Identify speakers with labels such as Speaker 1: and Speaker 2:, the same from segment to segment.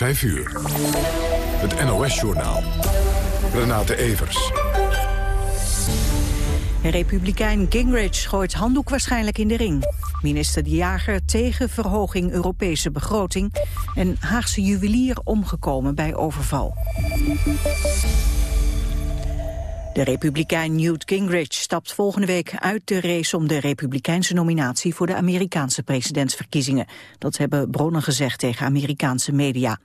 Speaker 1: 5 uur. Het NOS-journaal. Renate Evers.
Speaker 2: Republikein Gingrich gooit handdoek waarschijnlijk in de ring. Minister De Jager tegen verhoging Europese begroting. En Haagse juwelier omgekomen bij overval. De republikein Newt Gingrich stapt volgende week uit de race om de republikeinse nominatie voor de Amerikaanse presidentsverkiezingen. Dat hebben bronnen gezegd tegen Amerikaanse media.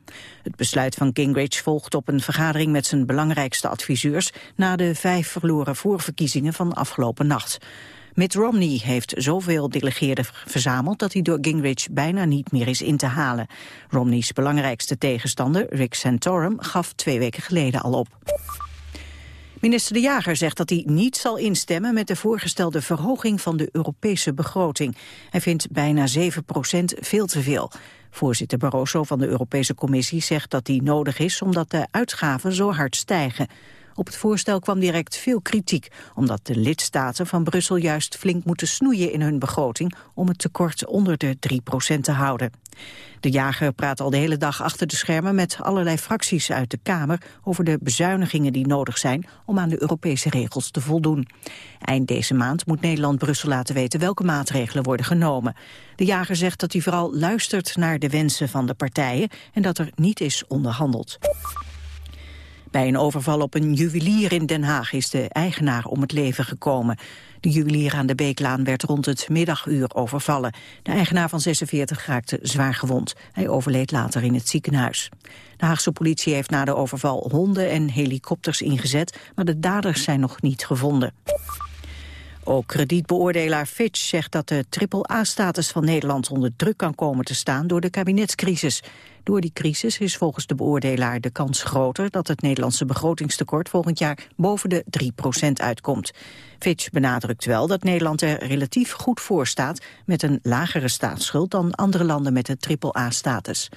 Speaker 2: Het besluit van Gingrich volgt op een vergadering met zijn belangrijkste adviseurs na de vijf verloren voorverkiezingen van afgelopen nacht. Mitt Romney heeft zoveel delegeerden verzameld dat hij door Gingrich bijna niet meer is in te halen. Romney's belangrijkste tegenstander, Rick Santorum, gaf twee weken geleden al op. Minister De Jager zegt dat hij niet zal instemmen met de voorgestelde verhoging van de Europese begroting. Hij vindt bijna 7% veel te veel. Voorzitter Barroso van de Europese Commissie zegt dat die nodig is omdat de uitgaven zo hard stijgen. Op het voorstel kwam direct veel kritiek, omdat de lidstaten van Brussel juist flink moeten snoeien in hun begroting om het tekort onder de 3% te houden. De jager praat al de hele dag achter de schermen met allerlei fracties uit de Kamer over de bezuinigingen die nodig zijn om aan de Europese regels te voldoen. Eind deze maand moet Nederland Brussel laten weten welke maatregelen worden genomen. De jager zegt dat hij vooral luistert naar de wensen van de partijen en dat er niet is onderhandeld. Bij een overval op een juwelier in Den Haag is de eigenaar om het leven gekomen. De juwelier aan de Beeklaan werd rond het middaguur overvallen. De eigenaar van 46 raakte zwaar gewond. Hij overleed later in het ziekenhuis. De Haagse politie heeft na de overval honden en helikopters ingezet, maar de daders zijn nog niet gevonden. Ook kredietbeoordelaar Fitch zegt dat de triple-A-status van Nederland onder druk kan komen te staan door de kabinetscrisis. Door die crisis is volgens de beoordelaar de kans groter dat het Nederlandse begrotingstekort volgend jaar boven de 3% uitkomt. Fitch benadrukt wel dat Nederland er relatief goed voor staat met een lagere staatsschuld dan andere landen met de triple-A-status.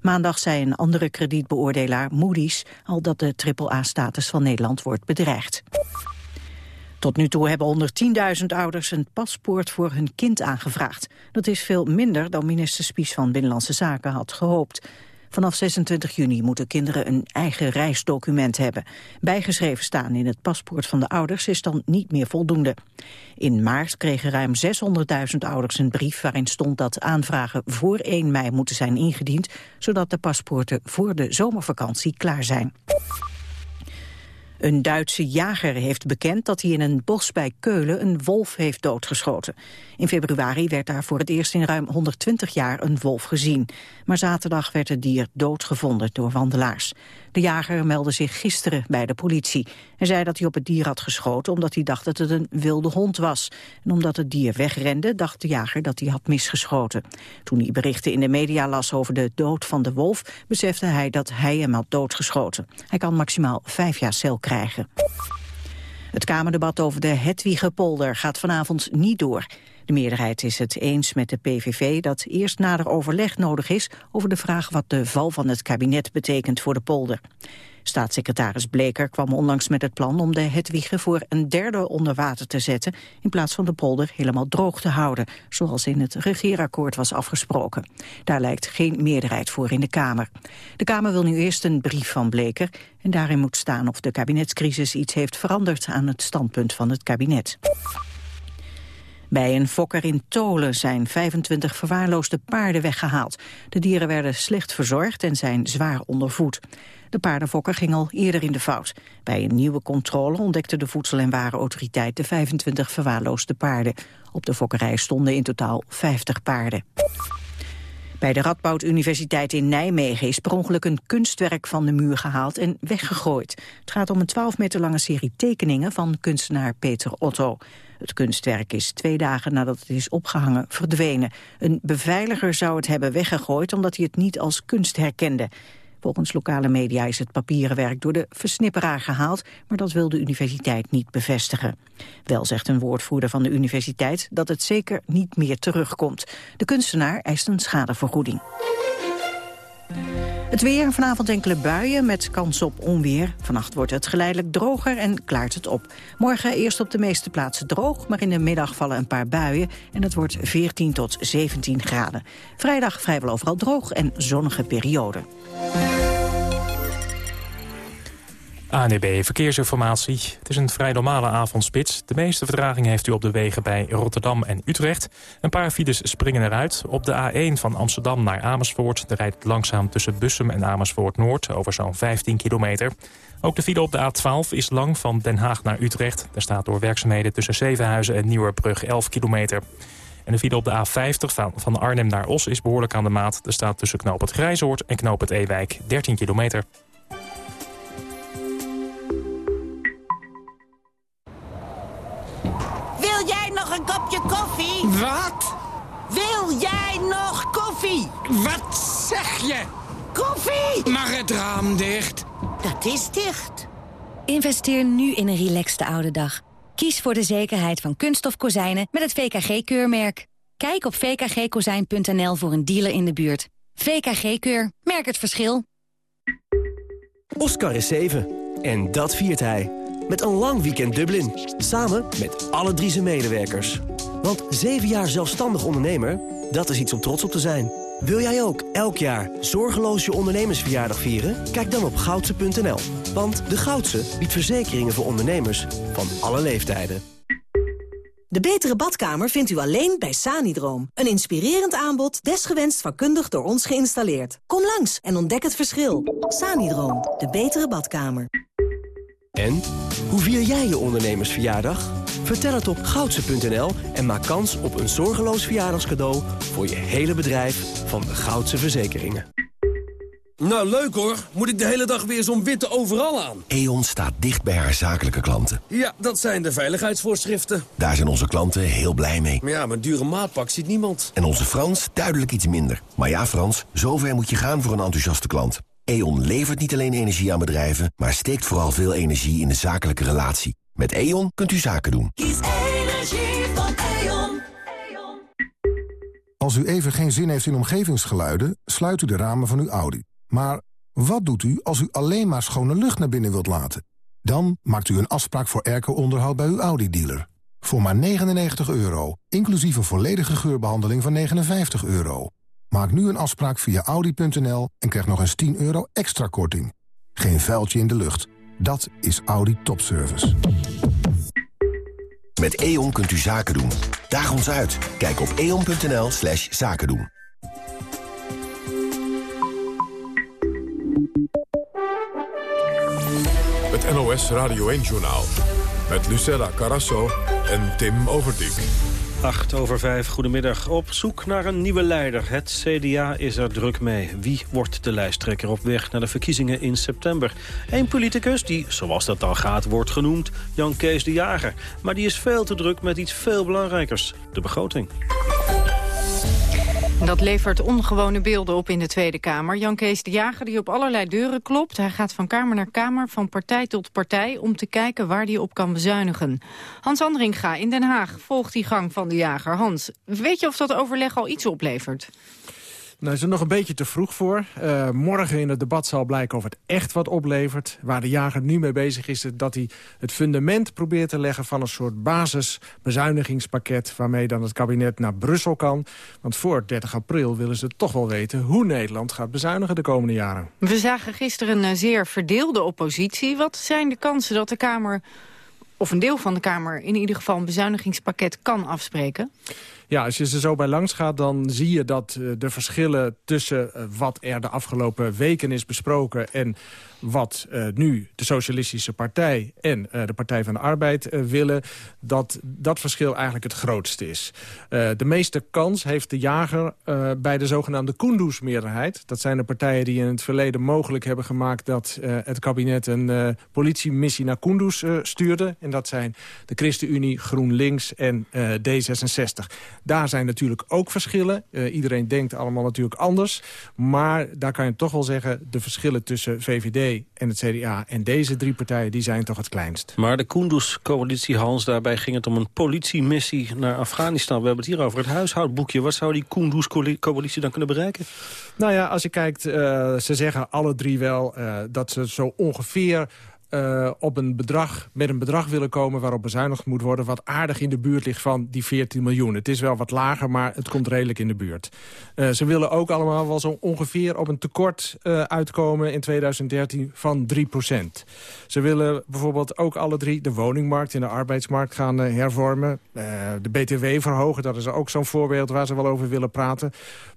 Speaker 2: Maandag zei een andere kredietbeoordelaar Moody's al dat de triple-A-status van Nederland wordt bedreigd. Tot nu toe hebben 110.000 ouders een paspoort voor hun kind aangevraagd. Dat is veel minder dan minister Spies van Binnenlandse Zaken had gehoopt. Vanaf 26 juni moeten kinderen een eigen reisdocument hebben. Bijgeschreven staan in het paspoort van de ouders is dan niet meer voldoende. In maart kregen ruim 600.000 ouders een brief waarin stond dat aanvragen voor 1 mei moeten zijn ingediend, zodat de paspoorten voor de zomervakantie klaar zijn. Een Duitse jager heeft bekend dat hij in een bos bij Keulen een wolf heeft doodgeschoten. In februari werd daar voor het eerst in ruim 120 jaar een wolf gezien. Maar zaterdag werd het dier doodgevonden door wandelaars. De jager meldde zich gisteren bij de politie. Hij zei dat hij op het dier had geschoten omdat hij dacht dat het een wilde hond was. En omdat het dier wegrende dacht de jager dat hij had misgeschoten. Toen hij berichten in de media las over de dood van de wolf... besefte hij dat hij hem had doodgeschoten. Hij kan maximaal vijf jaar cel krijgen. Het Kamerdebat over de Hedwigepolder gaat vanavond niet door. De meerderheid is het eens met de PVV dat eerst nader overleg nodig is over de vraag wat de val van het kabinet betekent voor de polder. Staatssecretaris Bleker kwam onlangs met het plan om de Hedwige voor een derde onder water te zetten in plaats van de polder helemaal droog te houden, zoals in het regeerakkoord was afgesproken. Daar lijkt geen meerderheid voor in de Kamer. De Kamer wil nu eerst een brief van Bleker en daarin moet staan of de kabinetscrisis iets heeft veranderd aan het standpunt van het kabinet. Bij een fokker in Tolen zijn 25 verwaarloosde paarden weggehaald. De dieren werden slecht verzorgd en zijn zwaar ondervoed. De paardenfokker ging al eerder in de fout. Bij een nieuwe controle ontdekte de Voedsel- en Warenautoriteit de 25 verwaarloosde paarden. Op de fokkerij stonden in totaal 50 paarden. Bij de Radboud Universiteit in Nijmegen is per ongeluk een kunstwerk van de muur gehaald en weggegooid. Het gaat om een 12 meter lange serie tekeningen van kunstenaar Peter Otto. Het kunstwerk is twee dagen nadat het is opgehangen verdwenen. Een beveiliger zou het hebben weggegooid omdat hij het niet als kunst herkende. Volgens lokale media is het papieren werk door de versnipperaar gehaald, maar dat wil de universiteit niet bevestigen. Wel zegt een woordvoerder van de universiteit dat het zeker niet meer terugkomt. De kunstenaar eist een schadevergoeding. Het weer, vanavond enkele buien met kans op onweer. Vannacht wordt het geleidelijk droger en klaart het op. Morgen eerst op de meeste plaatsen droog, maar in de middag vallen een paar buien... en het wordt 14 tot 17 graden. Vrijdag vrijwel overal droog en zonnige periode.
Speaker 3: ANEB Verkeersinformatie. Het is een vrij normale avondspits. De meeste vertraging heeft u op de wegen bij Rotterdam en Utrecht. Een paar files springen eruit. Op de A1 van Amsterdam naar Amersfoort... rijdt langzaam tussen Bussum en Amersfoort Noord... over zo'n 15 kilometer. Ook de file op de A12 is lang van Den Haag naar Utrecht. Daar staat door werkzaamheden tussen Zevenhuizen en Nieuwerbrug 11 kilometer. En de file op de A50 van, van Arnhem naar Os is behoorlijk aan de maat. Er staat tussen Knoop het Grijzoord en Knoop het Ewijk 13 kilometer.
Speaker 4: Wil jij nog een kopje koffie?
Speaker 5: Wat?
Speaker 4: Wil jij nog koffie?
Speaker 5: Wat zeg je?
Speaker 4: Koffie!
Speaker 5: Mag het raam dicht?
Speaker 4: Dat is dicht.
Speaker 6: Investeer nu in een relaxte oude dag. Kies voor de zekerheid van kunststof kozijnen met het VKG-keurmerk. Kijk op vkgkozijn.nl voor een dealer in de buurt. VKG-keur. Merk het verschil.
Speaker 7: Oscar is 7. En dat viert hij. Met een lang weekend Dublin. Samen met alle drie zijn medewerkers. Want 7 jaar zelfstandig ondernemer, dat is iets om trots op te zijn. Wil jij ook elk jaar zorgeloos je ondernemersverjaardag vieren? Kijk dan op goudse.nl. Want de Goudse biedt verzekeringen voor ondernemers van alle leeftijden.
Speaker 8: De betere badkamer vindt u alleen bij Sanidroom. Een inspirerend aanbod, desgewenst vakkundig door ons geïnstalleerd. Kom langs en ontdek het verschil. Sanidroom, de betere badkamer.
Speaker 7: En? Hoe vier jij je ondernemersverjaardag? Vertel het op goudse.nl en maak kans op een zorgeloos verjaardagscadeau... voor je hele bedrijf van de Goudse Verzekeringen.
Speaker 9: Nou, leuk hoor. Moet ik de hele dag weer zo'n witte overal aan?
Speaker 10: E.ON staat dicht bij haar zakelijke klanten.
Speaker 9: Ja, dat zijn de veiligheidsvoorschriften.
Speaker 10: Daar zijn onze klanten heel blij mee.
Speaker 9: Maar ja, mijn dure maatpak ziet niemand.
Speaker 10: En onze Frans duidelijk iets minder. Maar ja, Frans, zover moet je gaan voor een enthousiaste klant. E.ON levert niet alleen energie aan bedrijven... maar steekt vooral veel energie in de zakelijke relatie. Met E.ON kunt u zaken doen.
Speaker 11: Kies energie van E.ON.
Speaker 1: Als u even geen zin heeft in omgevingsgeluiden... sluit u de ramen van uw Audi. Maar wat doet u als u alleen maar schone lucht naar binnen wilt laten? Dan maakt u een afspraak voor airco-onderhoud bij uw Audi-dealer. Voor maar 99 euro, inclusief een volledige geurbehandeling van 59 euro. Maak nu een afspraak via Audi.nl en krijg nog eens 10 euro extra korting. Geen vuiltje in de lucht. Dat is Audi Topservice.
Speaker 10: Met E.ON kunt u zaken doen. Daag ons uit. Kijk op eon.nl slash zaken doen.
Speaker 1: Het NOS Radio 1-journaal. Met Lucella Carasso en Tim Overdijk.
Speaker 12: 8 over 5, goedemiddag. Op zoek naar een nieuwe leider. Het CDA is er druk mee. Wie wordt de lijsttrekker op weg naar de verkiezingen in september? Een politicus die, zoals dat dan gaat, wordt genoemd Jan Kees de Jager. Maar die is veel te druk met iets veel belangrijkers. De begroting.
Speaker 13: Dat levert ongewone beelden op in de Tweede Kamer. Jan Kees de Jager die op allerlei deuren klopt. Hij gaat van kamer naar kamer, van partij tot partij... om te kijken waar hij op kan bezuinigen. Hans Andringa in Den Haag volgt die gang van de Jager. Hans, weet je of dat overleg al iets oplevert?
Speaker 14: Nou is er nog een beetje te vroeg voor. Uh, morgen in het debat zal blijken of het echt wat oplevert. Waar de jager nu mee bezig is, dat hij het fundament probeert te leggen... van een soort basisbezuinigingspakket... waarmee dan het kabinet naar Brussel kan. Want voor 30 april willen ze toch wel weten... hoe Nederland gaat bezuinigen de komende jaren.
Speaker 13: We zagen gisteren een zeer verdeelde oppositie. Wat zijn de kansen dat de Kamer of een deel van de Kamer in ieder geval een bezuinigingspakket kan afspreken?
Speaker 14: Ja, als je ze zo bij langs gaat, dan zie je dat uh, de verschillen tussen uh, wat er de afgelopen weken is besproken... en wat uh, nu de Socialistische Partij en de Partij van de Arbeid willen... dat dat verschil eigenlijk het grootste is. de meeste kans heeft de jager bij de zogenaamde Kunduz-meerderheid. Dat zijn de partijen die in het verleden mogelijk hebben gemaakt... dat het kabinet een politiemissie naar Kunduz stuurde. En dat zijn de ChristenUnie, GroenLinks en D66. Daar zijn natuurlijk ook verschillen. Uh, iedereen denkt allemaal natuurlijk anders. Maar daar kan je toch wel zeggen... de verschillen tussen VVD en het CDA en deze drie partijen... die zijn toch het kleinst.
Speaker 12: Maar de Kunduz-coalitie, Hans, daarbij ging het om een politiemissie naar Afghanistan. We hebben het hier over het huishoudboekje. Wat zou die Kunduz-coalitie dan kunnen bereiken?
Speaker 14: Nou ja, als je kijkt, uh, ze zeggen alle drie wel... Uh, dat ze zo ongeveer uh, op een bedrag, met een bedrag willen komen waarop bezuinigd moet worden... wat aardig in de buurt ligt van die 14 miljoen. Het is wel wat lager, maar het komt redelijk in de buurt. Uh, ze willen ook allemaal wel zo ongeveer op een tekort uh, uitkomen in 2013 van 3 procent. Ze willen bijvoorbeeld ook alle drie de woningmarkt en de arbeidsmarkt gaan hervormen. de BTW verhogen, dat is ook zo'n voorbeeld waar ze wel over willen praten.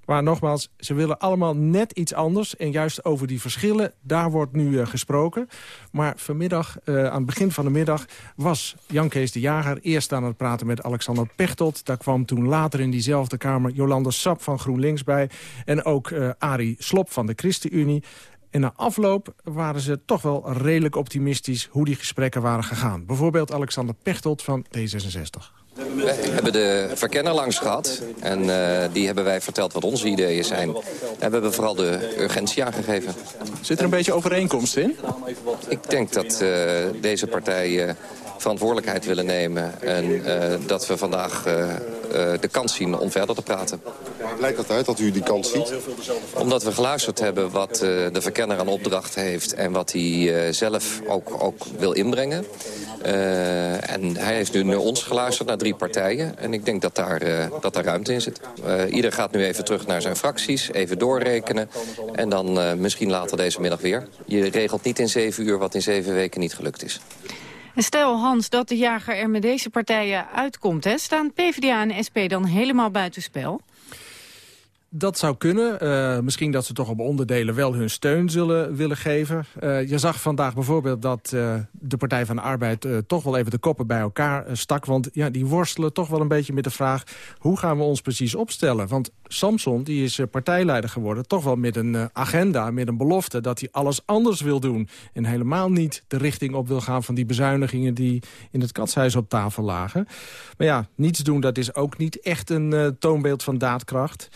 Speaker 14: Maar nogmaals, ze willen allemaal net iets anders. En juist over die verschillen, daar wordt nu uh, gesproken. Maar vanmiddag, uh, aan het begin van de middag... was Jan Kees de Jager eerst aan het praten met Alexander Pechtold. Daar kwam toen later in diezelfde kamer Jolanda Sap van GroenLinks bij. En ook uh, Arie Slop van de ChristenUnie. En na afloop waren ze toch wel redelijk optimistisch... hoe die gesprekken waren gegaan. Bijvoorbeeld Alexander Pechtold van D66.
Speaker 15: We hebben de verkenner langs gehad en uh, die hebben wij verteld wat onze ideeën zijn. En we hebben vooral de urgentie aangegeven.
Speaker 16: Zit er een beetje overeenkomst in?
Speaker 15: Ik denk dat uh, deze partijen verantwoordelijkheid willen nemen... en dat we vandaag de kans zien om verder te praten.
Speaker 16: Waar blijkt dat uit, dat u die kans ziet?
Speaker 15: Omdat we geluisterd hebben wat de verkenner aan opdracht heeft... en wat hij zelf ook, ook wil inbrengen. Uh, en hij heeft nu naar ons geluisterd, naar drie partijen. En ik denk dat daar, uh, dat daar ruimte in zit. Uh, ieder gaat nu even terug naar zijn fracties, even doorrekenen. En dan misschien later deze middag weer. Je regelt niet in zeven uur wat in zeven weken niet gelukt is.
Speaker 13: En stel, Hans, dat de jager er met deze partijen uitkomt. Hè? Staan PvdA en SP dan helemaal buitenspel?
Speaker 14: Dat zou kunnen. Uh, misschien dat ze toch op onderdelen wel hun steun zullen willen geven. Uh, je zag vandaag bijvoorbeeld dat uh, de Partij van de Arbeid... toch wel even de koppen bij elkaar stak. Want ja, die worstelen toch wel een beetje met de vraag... hoe gaan we ons precies opstellen? Want Samson die is partijleider geworden... toch wel met een agenda, met een belofte... dat hij alles anders wil doen. En helemaal niet de richting op wil gaan van die bezuinigingen... die in het katshuis op tafel lagen. Maar ja, niets doen, dat is ook niet echt een toonbeeld van daadkracht.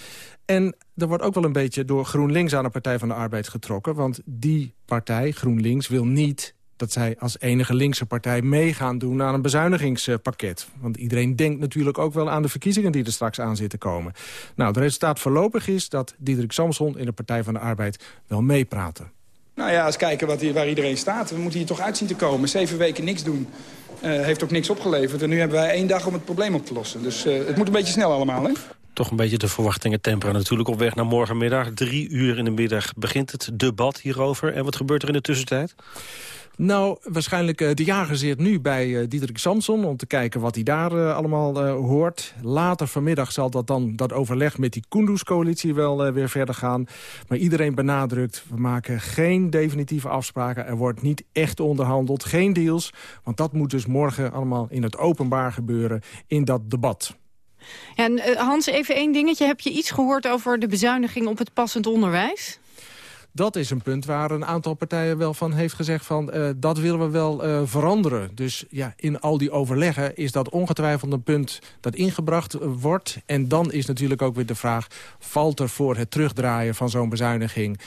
Speaker 14: En er wordt ook wel een beetje door GroenLinks aan de Partij van de Arbeid getrokken. Want die partij, GroenLinks, wil niet dat zij als enige linkse partij meegaan doen aan een bezuinigingspakket. Want iedereen denkt natuurlijk ook wel aan de verkiezingen die er straks aan zitten komen. Nou, het resultaat voorlopig is dat Diederik Samson in de Partij van de Arbeid wel meepraten.
Speaker 17: Nou ja, eens kijken wat hier, waar iedereen staat. We moeten hier toch uitzien te komen. Zeven weken niks doen. Uh, heeft ook niks opgeleverd. En nu hebben wij één dag om het probleem op te lossen. Dus uh, het moet een beetje snel allemaal, hè?
Speaker 12: Toch een beetje de verwachtingen temperen. Natuurlijk op weg naar morgenmiddag. Drie uur in de middag begint het debat hierover. En wat gebeurt er in de tussentijd?
Speaker 14: Nou, waarschijnlijk uh, de jager zit nu bij uh, Diederik Samson... om te kijken wat hij daar uh, allemaal hoort. Later vanmiddag zal dat dan dat overleg met die Kunduz-coalitie wel weer verder gaan. Maar iedereen benadrukt, we maken geen definitieve afspraken. Er wordt niet echt onderhandeld, geen deals. Want dat moet dus morgen allemaal in het openbaar gebeuren in dat debat.
Speaker 13: En, uh, Hans, even één dingetje. Heb je iets gehoord over de bezuiniging op het passend onderwijs?
Speaker 14: Dat is een punt waar een aantal partijen wel van heeft gezegd van uh, dat willen we wel uh, veranderen. Dus ja, in al die overleggen is dat ongetwijfeld een punt dat ingebracht wordt. En dan is natuurlijk ook weer de vraag, valt er voor het terugdraaien van zo'n bezuiniging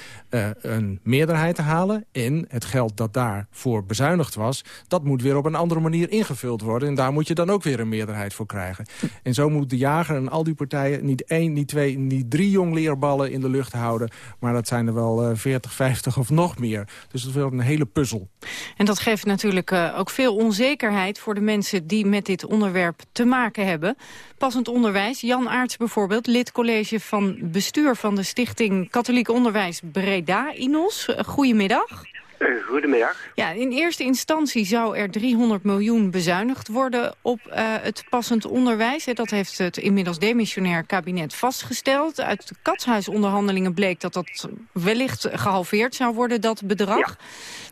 Speaker 14: een meerderheid te halen? En het geld dat daarvoor bezuinigd was, dat moet weer op een andere manier ingevuld worden. En daar moet je dan ook weer een meerderheid voor krijgen. En zo moet de jager en al die partijen niet één, niet twee, niet drie jongleerballen in de lucht houden. Maar dat zijn er wel 40, 50 of nog meer. Dus dat wel een hele puzzel.
Speaker 13: En dat geeft natuurlijk uh, ook veel onzekerheid voor de mensen die met dit onderwerp te maken hebben. Passend onderwijs, Jan Aarts bijvoorbeeld, lid college van bestuur van de stichting Katholiek Onderwijs Breda, INOS. Uh, goedemiddag.
Speaker 18: Uh, goedemiddag.
Speaker 13: Ja, in eerste instantie zou er 300 miljoen bezuinigd worden op uh, het passend onderwijs. Dat heeft het inmiddels demissionair kabinet vastgesteld. Uit de katshuisonderhandelingen bleek dat dat wellicht gehalveerd zou worden, dat bedrag.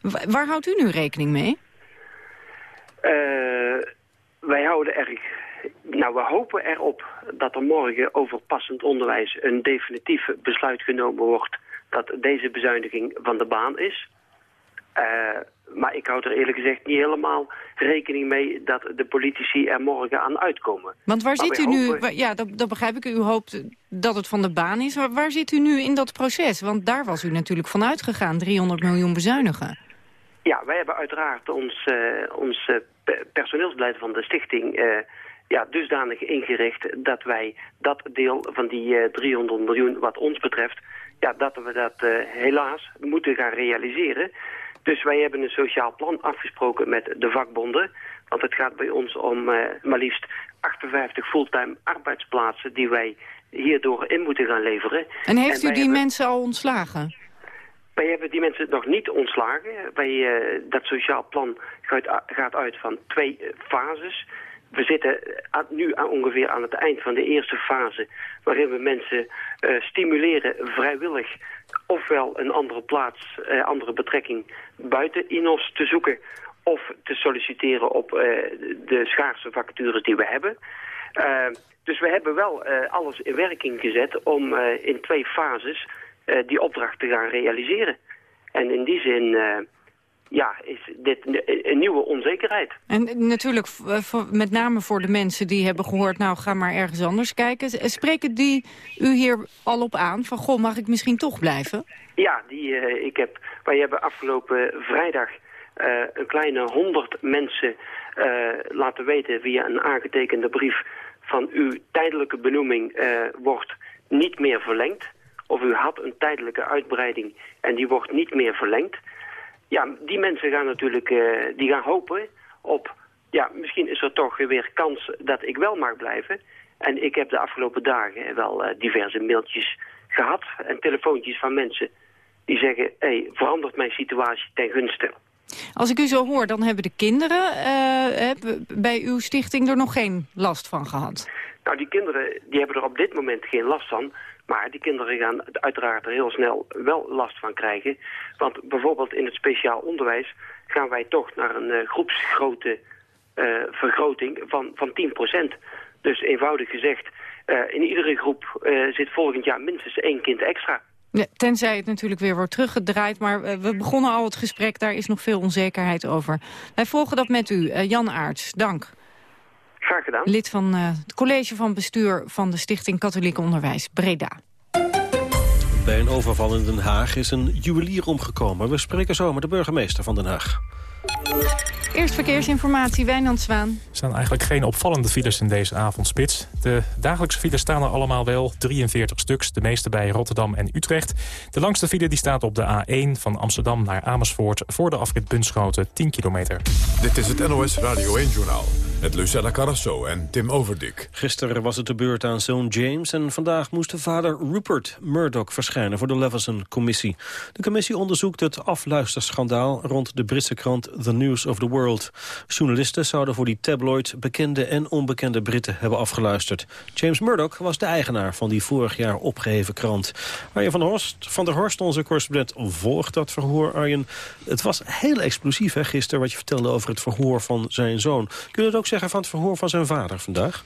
Speaker 13: Ja. Waar houdt u nu rekening mee?
Speaker 18: Uh, wij houden erg... Nou, we hopen erop dat er morgen over passend onderwijs een definitief besluit genomen wordt dat deze bezuiniging van de baan is. Maar ik houd er eerlijk gezegd niet helemaal rekening mee dat de politici er morgen aan uitkomen.
Speaker 13: Want waar
Speaker 18: Maar
Speaker 13: zit u nu,
Speaker 18: hopen-
Speaker 13: ja, dat, dat begrijp ik, u hoopt dat het van de baan is. Maar waar zit u nu in dat proces? Want daar was u natuurlijk van uitgegaan, 300 miljoen bezuinigen.
Speaker 18: Ja, wij hebben uiteraard ons, eh, ons eh, pe- personeelsbeleid van de stichting eh, ja, dusdanig ingericht dat wij dat deel van die eh, 300 miljoen wat ons betreft, ja, dat we dat eh, helaas moeten gaan realiseren. Dus wij hebben een sociaal plan afgesproken met de vakbonden. Want het gaat bij ons om eh, maar liefst 58 fulltime arbeidsplaatsen die wij hierdoor in moeten gaan leveren.
Speaker 13: En heeft u die
Speaker 18: hebben-
Speaker 13: mensen al ontslagen?
Speaker 18: wij hebben die mensen nog niet ontslagen. Wij, eh, dat sociaal plan gaat, gaat uit van twee eh, fases. We zitten nu ongeveer aan het eind van de eerste fase... waarin we mensen eh, stimuleren vrijwillig... ofwel een andere plaats, eh, andere betrekking buiten INOS te zoeken... of te solliciteren op eh, de schaarse vacatures die we hebben... Dus we hebben wel alles in werking gezet om in twee fases die opdracht te gaan realiseren. En in die zin ja, is dit een, nieuwe onzekerheid.
Speaker 13: En natuurlijk, eh, met name voor de mensen die hebben gehoord... nou, ga maar ergens anders kijken. S- Spreken die u hier al op aan? Van, goh, mag ik misschien toch blijven?
Speaker 18: Ja, die, eh, ik heb, wij hebben afgelopen vrijdag eh, een kleine honderd mensen eh, laten weten via een aangetekende brief van uw tijdelijke benoeming eh, wordt niet meer verlengd. Of u had een tijdelijke uitbreiding en die wordt niet meer verlengd. Ja, die mensen gaan natuurlijk eh, die gaan hopen op... ja, misschien is er toch weer kans dat ik wel mag blijven. En ik heb de afgelopen dagen wel eh, diverse mailtjes gehad en telefoontjes van mensen die zeggen... hé, hey, verandert mijn situatie ten gunste.
Speaker 13: Als ik u zo hoor, dan hebben de kinderen eh, bij uw stichting er nog geen last van gehad.
Speaker 18: Nou, die kinderen die hebben er op dit moment geen last van... maar die kinderen gaan er uiteraard er heel snel wel last van krijgen. Want bijvoorbeeld in het speciaal onderwijs... gaan wij toch naar een eh, groepsgrootte eh, vergroting van, van 10% Dus eenvoudig gezegd, eh, in iedere groep zit volgend jaar minstens één kind extra.
Speaker 13: Tenzij het natuurlijk weer wordt teruggedraaid. Maar we begonnen al het gesprek, daar is nog veel onzekerheid over. Wij volgen dat met u. Jan Aarts, dank.
Speaker 18: Graag gedaan.
Speaker 13: Lid van eh, het college van bestuur van de Stichting Katholiek Onderwijs, Breda.
Speaker 12: Bij een overval in Den Haag is een juwelier omgekomen. We spreken zo met de burgemeester van Den Haag.
Speaker 13: Eerst verkeersinformatie, Wijnand Zwaan.
Speaker 3: Er staan eigenlijk geen opvallende files in deze avondspits. De dagelijkse files staan er allemaal wel, 43 stuks. De meeste bij Rotterdam en Utrecht. De langste file die staat op de A1 van Amsterdam naar Amersfoort... voor de afrit Bunschoten, 10 kilometer.
Speaker 19: Dit is het NOS Radio 1-journaal met Lucella Carrasso en Tim Overdik.
Speaker 12: Gisteren was het de beurt aan zoon James... en vandaag moest de vader Rupert Murdoch verschijnen voor de Leveson-commissie. De commissie onderzoekt het afluisterschandaal... rond de Britse krant The News of the World. Journalisten zouden voor die tabloid bekende en onbekende Britten hebben afgeluisterd. James Murdoch was de eigenaar van die vorig jaar opgeheven krant. Arjen van, Horst, van der Horst, onze correspondent, volgt dat verhoor. Arjen, het was heel explosief hè, gisteren wat je vertelde over het verhoor van zijn zoon. Kun je het ook zeggen van het verhoor van zijn vader vandaag?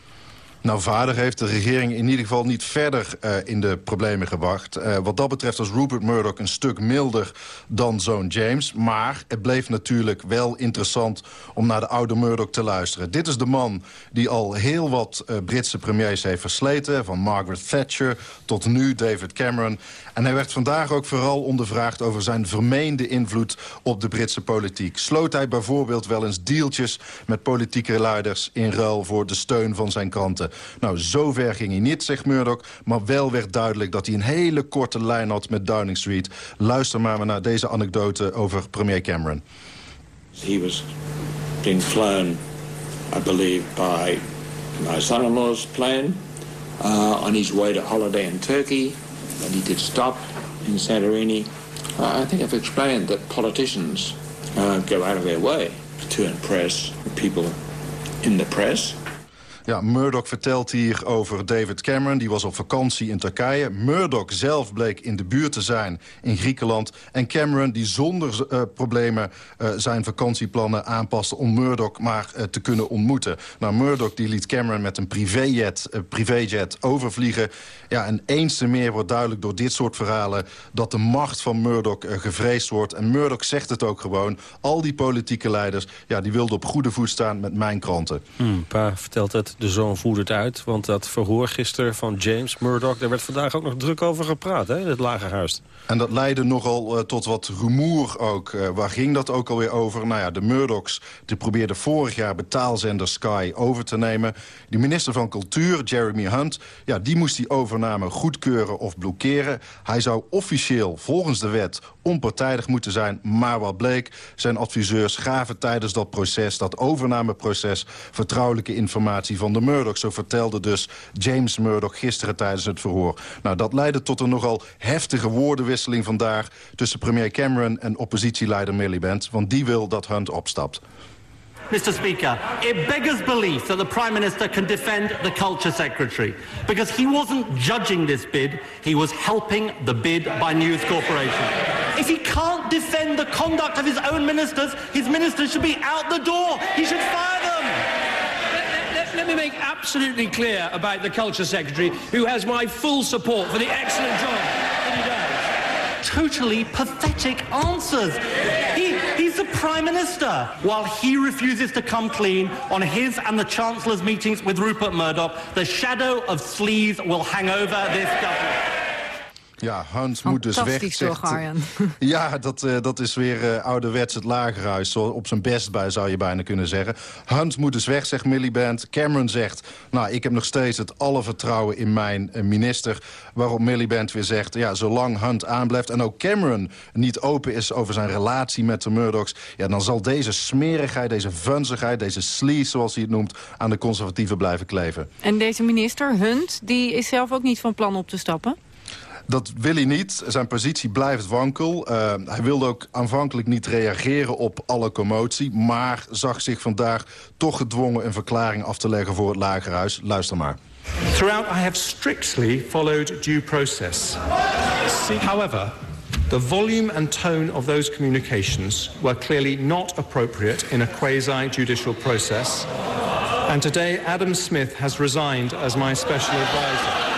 Speaker 20: Nou, vader heeft de regering in ieder geval niet verder uh, in de problemen gebracht. Uh, wat dat betreft was Rupert Murdoch een stuk milder dan zoon James. Maar het bleef natuurlijk wel interessant om naar de oude Murdoch te luisteren. Dit is de man die al heel wat uh, Britse premiers heeft versleten. Van Margaret Thatcher tot nu David Cameron. En hij werd vandaag ook vooral ondervraagd over zijn vermeende invloed op de Britse politiek. Sloot hij bijvoorbeeld wel eens deeltjes met politieke leiders in ruil voor de steun van zijn kranten? Nou, zover ging hij niet, zegt Murdoch. Maar wel werd duidelijk dat hij een hele korte lijn had met Downing Street. Luister maar naar deze anekdote over premier Cameron.
Speaker 21: He was being flown, I believe, by my son-in-law's plane uh, on his way to holiday in Turkey. And he did stop in Santorini. Uh, I think I've explained that politicians uh, go out of their way to impress people in the press.
Speaker 20: Ja, Murdoch vertelt hier over David Cameron. Die was op vakantie in Turkije. Murdoch zelf bleek in de buurt te zijn in Griekenland. En Cameron die zonder uh, problemen uh, zijn vakantieplannen aanpaste... om Murdoch maar uh, te kunnen ontmoeten. Nou, Murdoch die liet Cameron met een privéjet, privéjet overvliegen. Ja, en eens te meer wordt duidelijk door dit soort verhalen... dat de macht van Murdoch gevreesd wordt. En Murdoch zegt het ook gewoon. Al die politieke leiders ja, die wilden op goede voet staan met mijn kranten.
Speaker 12: Hmm, pa vertelt het, de zoon voert het uit. Want dat verhoor gisteren van James Murdoch... daar werd vandaag ook nog druk over gepraat, hè, in het Lagerhuis.
Speaker 20: En dat leidde nogal uh, tot wat rumoer ook. Uh, waar ging dat ook alweer over? Nou ja, de Murdochs die probeerden vorig jaar betaalzender Sky over te nemen. De minister van Cultuur, Jeremy Hunt... Ja, die moest die overname goedkeuren of blokkeren. Hij zou officieel, volgens de wet, onpartijdig moeten zijn. Maar wat bleek, zijn adviseurs gaven tijdens dat proces... dat overnameproces vertrouwelijke informatie van de Murdoch. Zo vertelde dus James Murdoch gisteren tijdens het verhoor. Nou, dat leidde tot een nogal heftige woordenwisseling vandaag... tussen premier Cameron en oppositieleider Miliband. Want die wil dat Hunt opstapt.
Speaker 22: Mr. Speaker, it beggars belief that the Prime Minister can defend the Culture Secretary because he wasn't judging this bid, he was helping the bid by News Corporation. If he can't defend the conduct of his own ministers, his ministers should be out the door. He should fire them.
Speaker 9: Let, let, let me make absolutely clear about the Culture Secretary, who has my full support for the excellent job that he does
Speaker 22: totally pathetic answers. He, he's the Prime Minister, while he refuses to come clean on his and the Chancellor's meetings with Rupert Murdoch. The shadow of sleaze will hang over this government.
Speaker 20: Ja, Hans moet dus weg.
Speaker 13: Zegt.
Speaker 20: Ja, dat, uh, dat is weer uh, ouderwets het lagerhuis. Zo op zijn best bij, zou je bijna kunnen zeggen. Hans moet dus weg, zegt Milliband. Cameron zegt, nou, ik heb nog steeds het alle vertrouwen in mijn uh, minister. Waarop Milliband weer zegt, ja, zolang Hunt aanblijft... en ook Cameron niet open is over zijn relatie met de Murdochs... ja, dan zal deze smerigheid, deze vunzigheid, deze sleaze, zoals hij het noemt... aan de conservatieven blijven kleven.
Speaker 13: En deze minister, Hunt, die is zelf ook niet van plan op te stappen?
Speaker 20: Dat wil hij niet. Zijn positie blijft wankel. Uh, hij wilde ook aanvankelijk niet reageren op alle commotie... maar zag zich vandaag toch gedwongen een verklaring af te leggen voor het Lagerhuis. Luister maar.
Speaker 23: Throughout I have strictly followed due process. However, the volume and tone of those communications were clearly not appropriate in a quasi-judicial process. And today Adam Smith has resigned as my special advisor.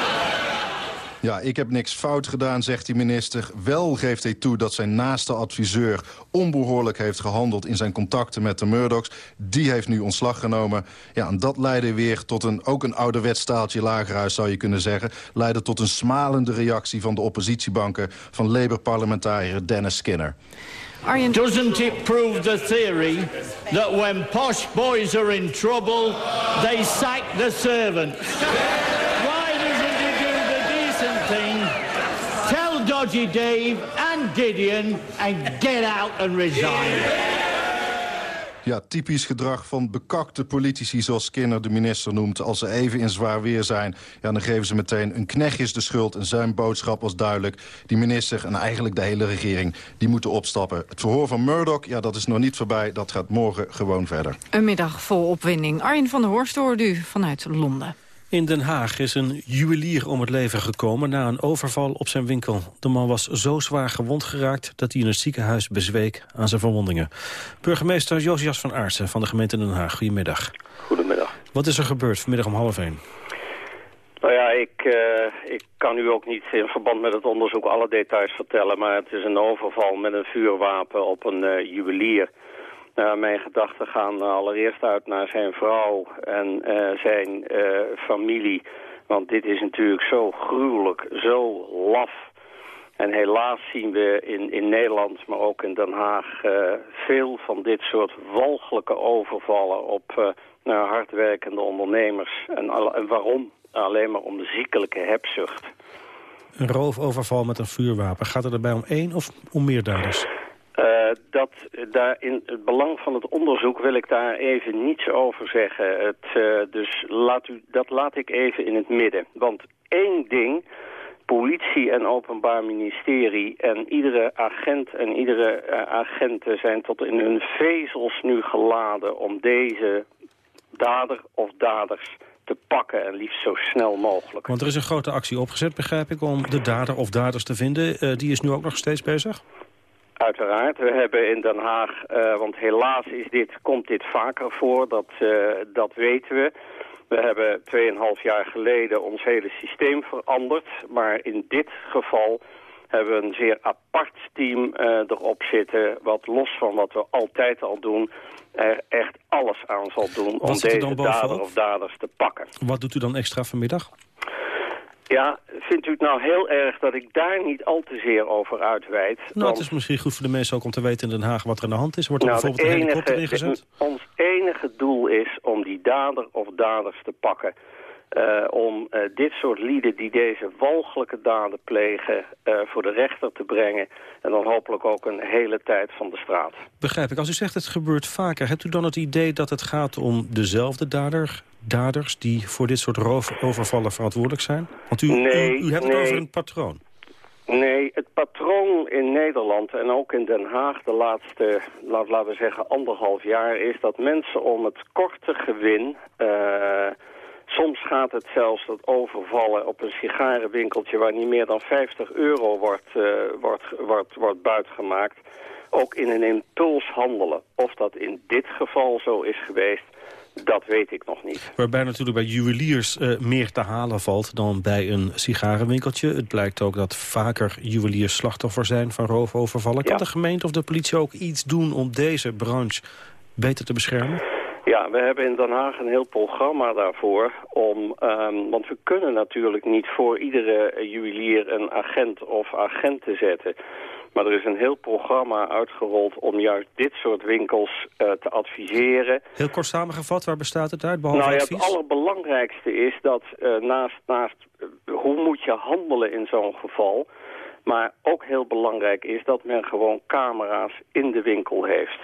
Speaker 20: Ja, ik heb niks fout gedaan, zegt die minister. Wel geeft hij toe dat zijn naaste adviseur onbehoorlijk heeft gehandeld... in zijn contacten met de Murdochs. Die heeft nu ontslag genomen. Ja, en dat leidde weer tot een, ook een ouderwets staaltje lagerhuis, zou je kunnen zeggen. Leidde tot een smalende reactie van de oppositiebanken... van Labour-parlementariër Dennis Skinner.
Speaker 22: Arjen... Doesn't it prove the theory that when posh boys are in trouble, they sack the servant? Dodgy Dave and Gideon and get out and resign.
Speaker 20: Ja, typisch gedrag van bekakte politici zoals Skinner de minister noemt. Als ze even in zwaar weer zijn, ja, dan geven ze meteen een knechtjes de schuld. En zijn boodschap was duidelijk. Die minister en eigenlijk de hele regering, die moeten opstappen. Het verhoor van Murdoch, ja, dat is nog niet voorbij. Dat gaat morgen gewoon verder.
Speaker 13: Een middag vol opwinding. Arjen van der Horst hoorde u vanuit Londen.
Speaker 12: In Den Haag is een juwelier om het leven gekomen na een overval op zijn winkel. De man was zo zwaar gewond geraakt dat hij in het ziekenhuis bezweek aan zijn verwondingen. Burgemeester Josias van Aartsen van de gemeente Den Haag, goedemiddag.
Speaker 24: Goedemiddag.
Speaker 12: Wat is er gebeurd vanmiddag om half één?
Speaker 24: Nou ja, ik, uh, ik kan u ook niet in verband met het onderzoek alle details vertellen... maar het is een overval met een vuurwapen op een uh, juwelier... Nou, mijn gedachten gaan allereerst uit naar zijn vrouw en uh, zijn uh, familie. Want dit is natuurlijk zo gruwelijk, zo laf. En helaas zien we in, in Nederland, maar ook in Den Haag... Uh, veel van dit soort walgelijke overvallen op nou, hardwerkende ondernemers. En, en waarom? Alleen maar om de ziekelijke hebzucht.
Speaker 12: Een roofoverval met een vuurwapen. Gaat het erbij om één of om meer daders?
Speaker 24: Uh, dat, daar in het belang van het onderzoek wil ik daar even niets over zeggen. Het, uh, dus laat u, dat laat ik even in het midden. Want één ding, politie en openbaar ministerie en iedere agent en iedere uh, agenten zijn tot in hun vezels nu geladen om deze dader of daders te pakken en liefst zo snel mogelijk.
Speaker 12: Want er is een grote actie opgezet, begrijp ik, om de dader of daders te vinden. Eh, die is nu ook nog steeds bezig?
Speaker 24: Uiteraard. We hebben in Den Haag, uh, want helaas is dit, komt dit vaker voor, dat, uh, dat weten we. We hebben 2,5 jaar geleden ons hele systeem veranderd. Maar in dit geval hebben we een zeer apart team uh, erop zitten... wat los van wat we altijd al doen... er echt alles aan zal doen om deze dader of daders te pakken.
Speaker 12: Wat doet u dan extra vanmiddag?
Speaker 24: Ja, vindt u het nou heel erg dat ik daar niet al te zeer over uitweid?
Speaker 12: Nou, het is misschien goed voor de mensen ook om te weten in Den Haag wat er aan de hand is. Wordt er nou, bijvoorbeeld enige, een helikopter ingezet?
Speaker 24: Ons enige doel is om die dader of daders te pakken. Uh, om uh, dit soort lieden die deze walgelijke daden plegen uh, voor de rechter te brengen. En dan hopelijk ook een hele tijd van de straat.
Speaker 12: Begrijp ik. Als u zegt het gebeurt vaker, hebt u dan het idee dat het gaat om dezelfde dader, daders die voor dit soort roofovervallen verantwoordelijk zijn? Want u,
Speaker 24: nee,
Speaker 12: u, u hebt
Speaker 24: nee.
Speaker 12: het over een patroon.
Speaker 24: Nee, het patroon in Nederland en ook in Den Haag de laatste, laat, laten we zeggen, anderhalf jaar... is dat mensen om het korte gewin... Soms gaat het zelfs tot overvallen op een sigarenwinkeltje... waar niet meer dan 50 euro wordt, uh, wordt, wordt, wordt buitgemaakt... ook in een impuls handelen. Of dat in dit geval zo is geweest... Dat weet ik nog niet.
Speaker 12: Waarbij natuurlijk bij juweliers uh, meer te halen valt dan bij een sigarenwinkeltje. Het blijkt ook dat vaker juweliers slachtoffer zijn van roofovervallen. Ja. Kan de gemeente of de politie ook iets doen om deze branche beter te beschermen?
Speaker 24: Ja, we hebben in Den Haag een heel programma daarvoor. Om, um, want we kunnen natuurlijk niet voor iedere juwelier een agent of agent te zetten. Maar er is een heel programma uitgerold om juist dit soort winkels uh, te adviseren.
Speaker 12: Heel kort samengevat, waar bestaat het uit, behalve
Speaker 24: nou, ja? Het allerbelangrijkste is dat uh, naast, naast uh, hoe moet je handelen in zo'n geval... maar ook heel belangrijk is dat men gewoon camera's in de winkel heeft.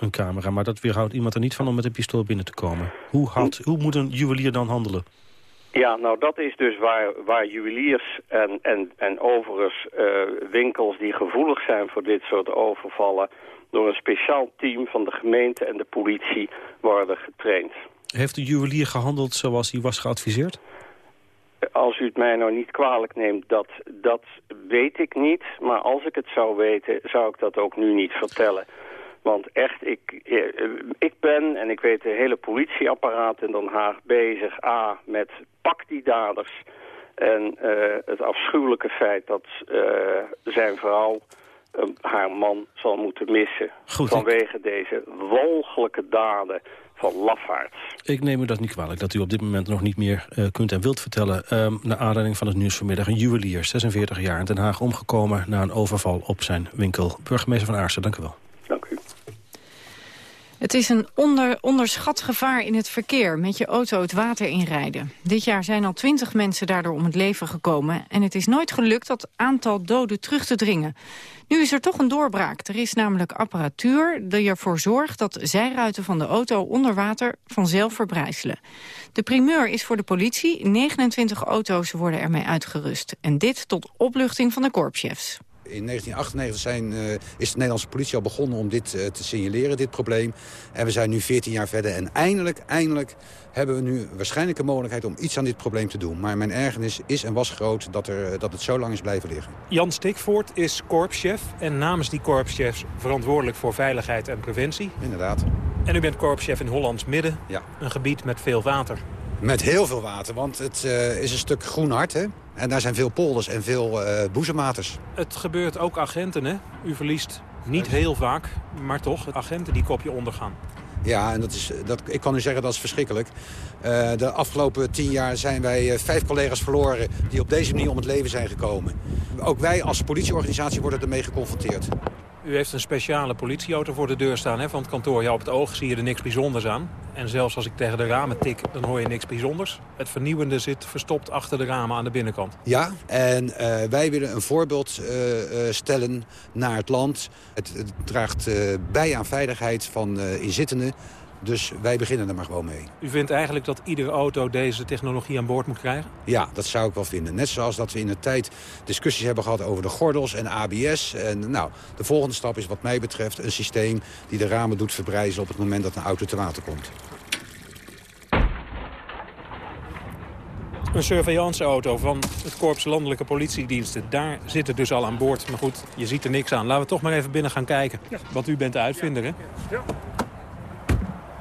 Speaker 12: Een camera, maar dat weerhoudt iemand er niet van om met een pistool binnen te komen. Hoe, had, hoe moet een juwelier dan handelen?
Speaker 24: Ja, nou dat is dus waar, waar juweliers en, en, en overigens uh, winkels die gevoelig zijn voor dit soort overvallen... door een speciaal team van de gemeente en de politie worden getraind.
Speaker 12: Heeft de juwelier gehandeld zoals hij was geadviseerd?
Speaker 24: Als u het mij nou niet kwalijk neemt, dat, dat weet ik niet. Maar als ik het zou weten, zou ik dat ook nu niet vertellen. Want echt, ik, ik ben, en ik weet de hele politieapparaat in Den Haag bezig... A, met pak die daders. En uh, het afschuwelijke feit dat uh, zijn vrouw uh, haar man zal moeten missen...
Speaker 12: Goed,
Speaker 24: vanwege ik... deze walgelijke daden van lafaards.
Speaker 12: Ik neem u dat niet kwalijk dat u op dit moment nog niet meer uh, kunt en wilt vertellen. Um, naar aanleiding van het nieuws vanmiddag. Een juwelier, 46 jaar, in Den Haag omgekomen... na een overval op zijn winkel. Burgemeester van Aarsen, dank u wel.
Speaker 13: Het is een onder, onderschat gevaar in het verkeer met je auto het water inrijden. Dit jaar zijn al twintig mensen daardoor om het leven gekomen... en het is nooit gelukt dat aantal doden terug te dringen. Nu is er toch een doorbraak. Er is namelijk apparatuur die ervoor zorgt dat zijruiten van de auto onder water vanzelf verbrijzelen. De primeur is voor de politie. 29 auto's worden ermee uitgerust. En dit tot opluchting van de korpschefs.
Speaker 25: In 1998 zijn, uh, is de Nederlandse politie al begonnen om dit uh, te signaleren, dit probleem. En we zijn nu 14 jaar verder en eindelijk, eindelijk hebben we nu waarschijnlijk een mogelijkheid om iets aan dit probleem te doen. Maar mijn ergernis is en was groot dat, er, dat het zo lang is blijven liggen.
Speaker 26: Jan Stikvoort is korpschef en namens die korpschefs verantwoordelijk voor veiligheid en preventie.
Speaker 25: Inderdaad.
Speaker 26: En u bent korpschef in Hollands Midden,
Speaker 25: ja.
Speaker 26: een gebied met veel water.
Speaker 25: Met heel veel water, want het uh, is een stuk groen hart, hè? En daar zijn veel polders en veel uh, boezemwaters.
Speaker 26: Het gebeurt ook agenten, hè? U verliest niet heel vaak, maar toch agenten die kopje ondergaan.
Speaker 25: Ja, en dat is, dat, ik kan u zeggen dat is verschrikkelijk. Uh, de afgelopen tien jaar zijn wij vijf collega's verloren... die op deze manier om het leven zijn gekomen. Ook wij als politieorganisatie worden ermee geconfronteerd.
Speaker 26: U heeft een speciale politieauto voor de deur staan hè, van het kantoor. Ja, op het oog zie je er niks bijzonders aan. En zelfs als ik tegen de ramen tik, dan hoor je niks bijzonders. Het vernieuwende zit verstopt achter de ramen aan de binnenkant.
Speaker 25: Ja, en uh, wij willen een voorbeeld uh, uh, stellen naar het land. Het, het draagt bij aan veiligheid van inzittenden. Dus wij beginnen er maar gewoon mee.
Speaker 26: U vindt eigenlijk dat iedere auto deze technologie aan boord moet krijgen?
Speaker 25: Ja, dat zou ik wel vinden. Net zoals dat we in de tijd discussies hebben gehad over de gordels en ABS. En nou, de volgende stap is wat mij betreft een systeem die de ramen doet verbrijzen op het moment dat een auto te water komt.
Speaker 26: Een surveillanceauto van het Korps Landelijke Politiediensten. Daar zit het dus al aan boord. Maar goed, je ziet er niks aan. Laten we toch maar even binnen gaan kijken. Want u bent de uitvinder, hè?
Speaker 27: Ja.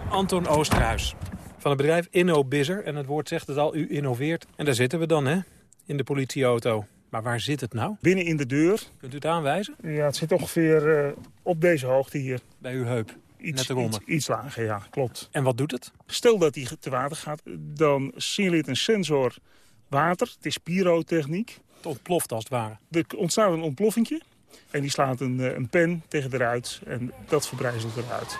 Speaker 26: Anton Oosterhuis van het bedrijf InnoBizzer. En het woord zegt het al, u innoveert. En daar zitten we dan, hè? In de politieauto. Maar waar zit het nou?
Speaker 28: Binnen in de deur.
Speaker 26: Kunt u het aanwijzen?
Speaker 28: Ja, het zit ongeveer uh, op deze hoogte hier.
Speaker 26: Bij uw heup?
Speaker 28: Iets,
Speaker 26: Net eronder.
Speaker 28: Iets, iets, lager, ja, klopt.
Speaker 26: En wat doet het?
Speaker 28: Stel dat hij te water gaat, dan signaleert een sensor water. Het is pyrotechniek.
Speaker 26: Het ontploft als het ware.
Speaker 28: Er ontstaat een ontploffingje. En die slaat een, een pen tegen de ruit. En dat verbrijzelt eruit.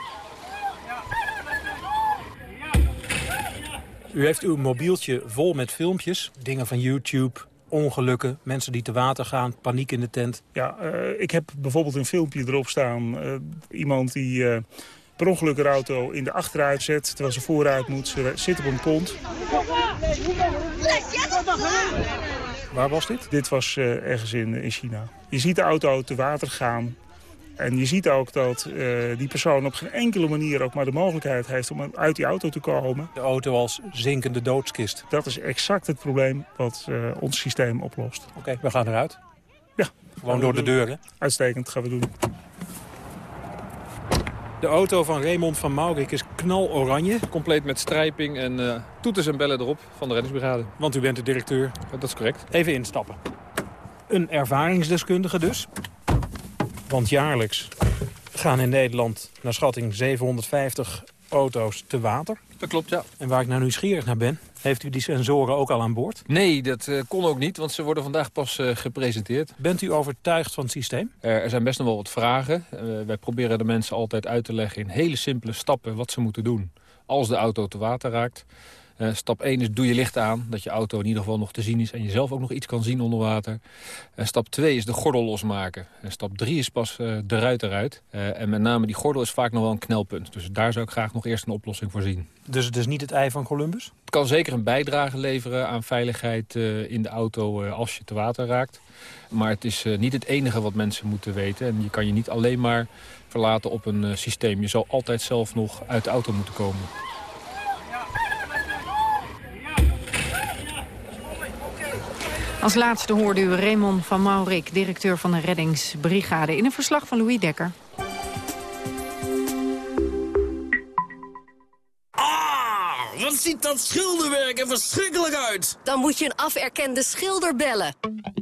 Speaker 26: U heeft uw mobieltje vol met filmpjes. Dingen van YouTube, ongelukken, mensen die te water gaan, paniek in de tent.
Speaker 28: Ja, uh, ik heb bijvoorbeeld een filmpje erop staan. Uh, iemand die uh, per ongeluk een auto in de achteruit zet... terwijl ze vooruit moet. Ze zit op een pont.
Speaker 26: Waar was dit?
Speaker 28: Dit was ergens in, in China. Je ziet de auto te water gaan. En je ziet ook dat uh, die persoon op geen enkele manier ook maar de mogelijkheid heeft om uit die auto te komen.
Speaker 26: De auto als zinkende doodskist.
Speaker 28: Dat is exact het probleem wat uh, ons systeem oplost.
Speaker 26: Oké, okay, we gaan eruit.
Speaker 28: Ja.
Speaker 26: Gewoon door de deur, hè?
Speaker 28: Uitstekend, gaan we doen.
Speaker 26: De auto van Raymond van Maurik is knaloranje.
Speaker 29: Compleet met strijping en uh, toeters en bellen erop van de reddingsbrigade.
Speaker 26: Want u bent de directeur.
Speaker 29: Dat is correct.
Speaker 26: Even instappen. Een ervaringsdeskundige dus. Want jaarlijks gaan in Nederland naar schatting 750 auto's te water.
Speaker 29: Dat klopt, ja.
Speaker 26: En waar ik nou nieuwsgierig naar ben, heeft u die sensoren ook al aan boord?
Speaker 29: Nee, dat uh, kon ook niet, want ze worden vandaag pas uh, gepresenteerd.
Speaker 26: Bent u overtuigd van het systeem?
Speaker 29: Er, er zijn best nog wel wat vragen. Uh, wij proberen de mensen altijd uit te leggen in hele simpele stappen wat ze moeten doen als de auto te water raakt. Uh, stap 1 is doe je licht aan, dat je auto in ieder geval nog te zien is... en je zelf ook nog iets kan zien onder water. Uh, stap 2 is de gordel losmaken. En stap 3 is pas uh, de ruit eruit. en met name die gordel is vaak nog wel een knelpunt. Dus daar zou ik graag nog eerst een oplossing voor zien.
Speaker 26: Dus het is niet het ei van Columbus?
Speaker 29: Het kan zeker een bijdrage leveren aan veiligheid in de auto als je te water raakt. Maar het is niet het enige wat mensen moeten weten. En je kan je niet alleen maar verlaten op een systeem. Je zal altijd zelf nog uit de auto moeten komen.
Speaker 13: Als laatste hoorde u Raymond van Maurik, directeur van de reddingsbrigade... in een verslag van Louis Dekker.
Speaker 30: Ah, wat ziet dat schilderwerk er verschrikkelijk uit.
Speaker 31: Dan moet je een aferkende schilder bellen.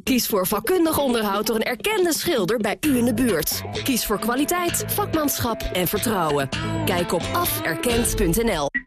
Speaker 31: Kies voor vakkundig onderhoud door een erkende schilder bij u in de buurt. Kies voor kwaliteit, vakmanschap en vertrouwen. Kijk op aferkend.nl.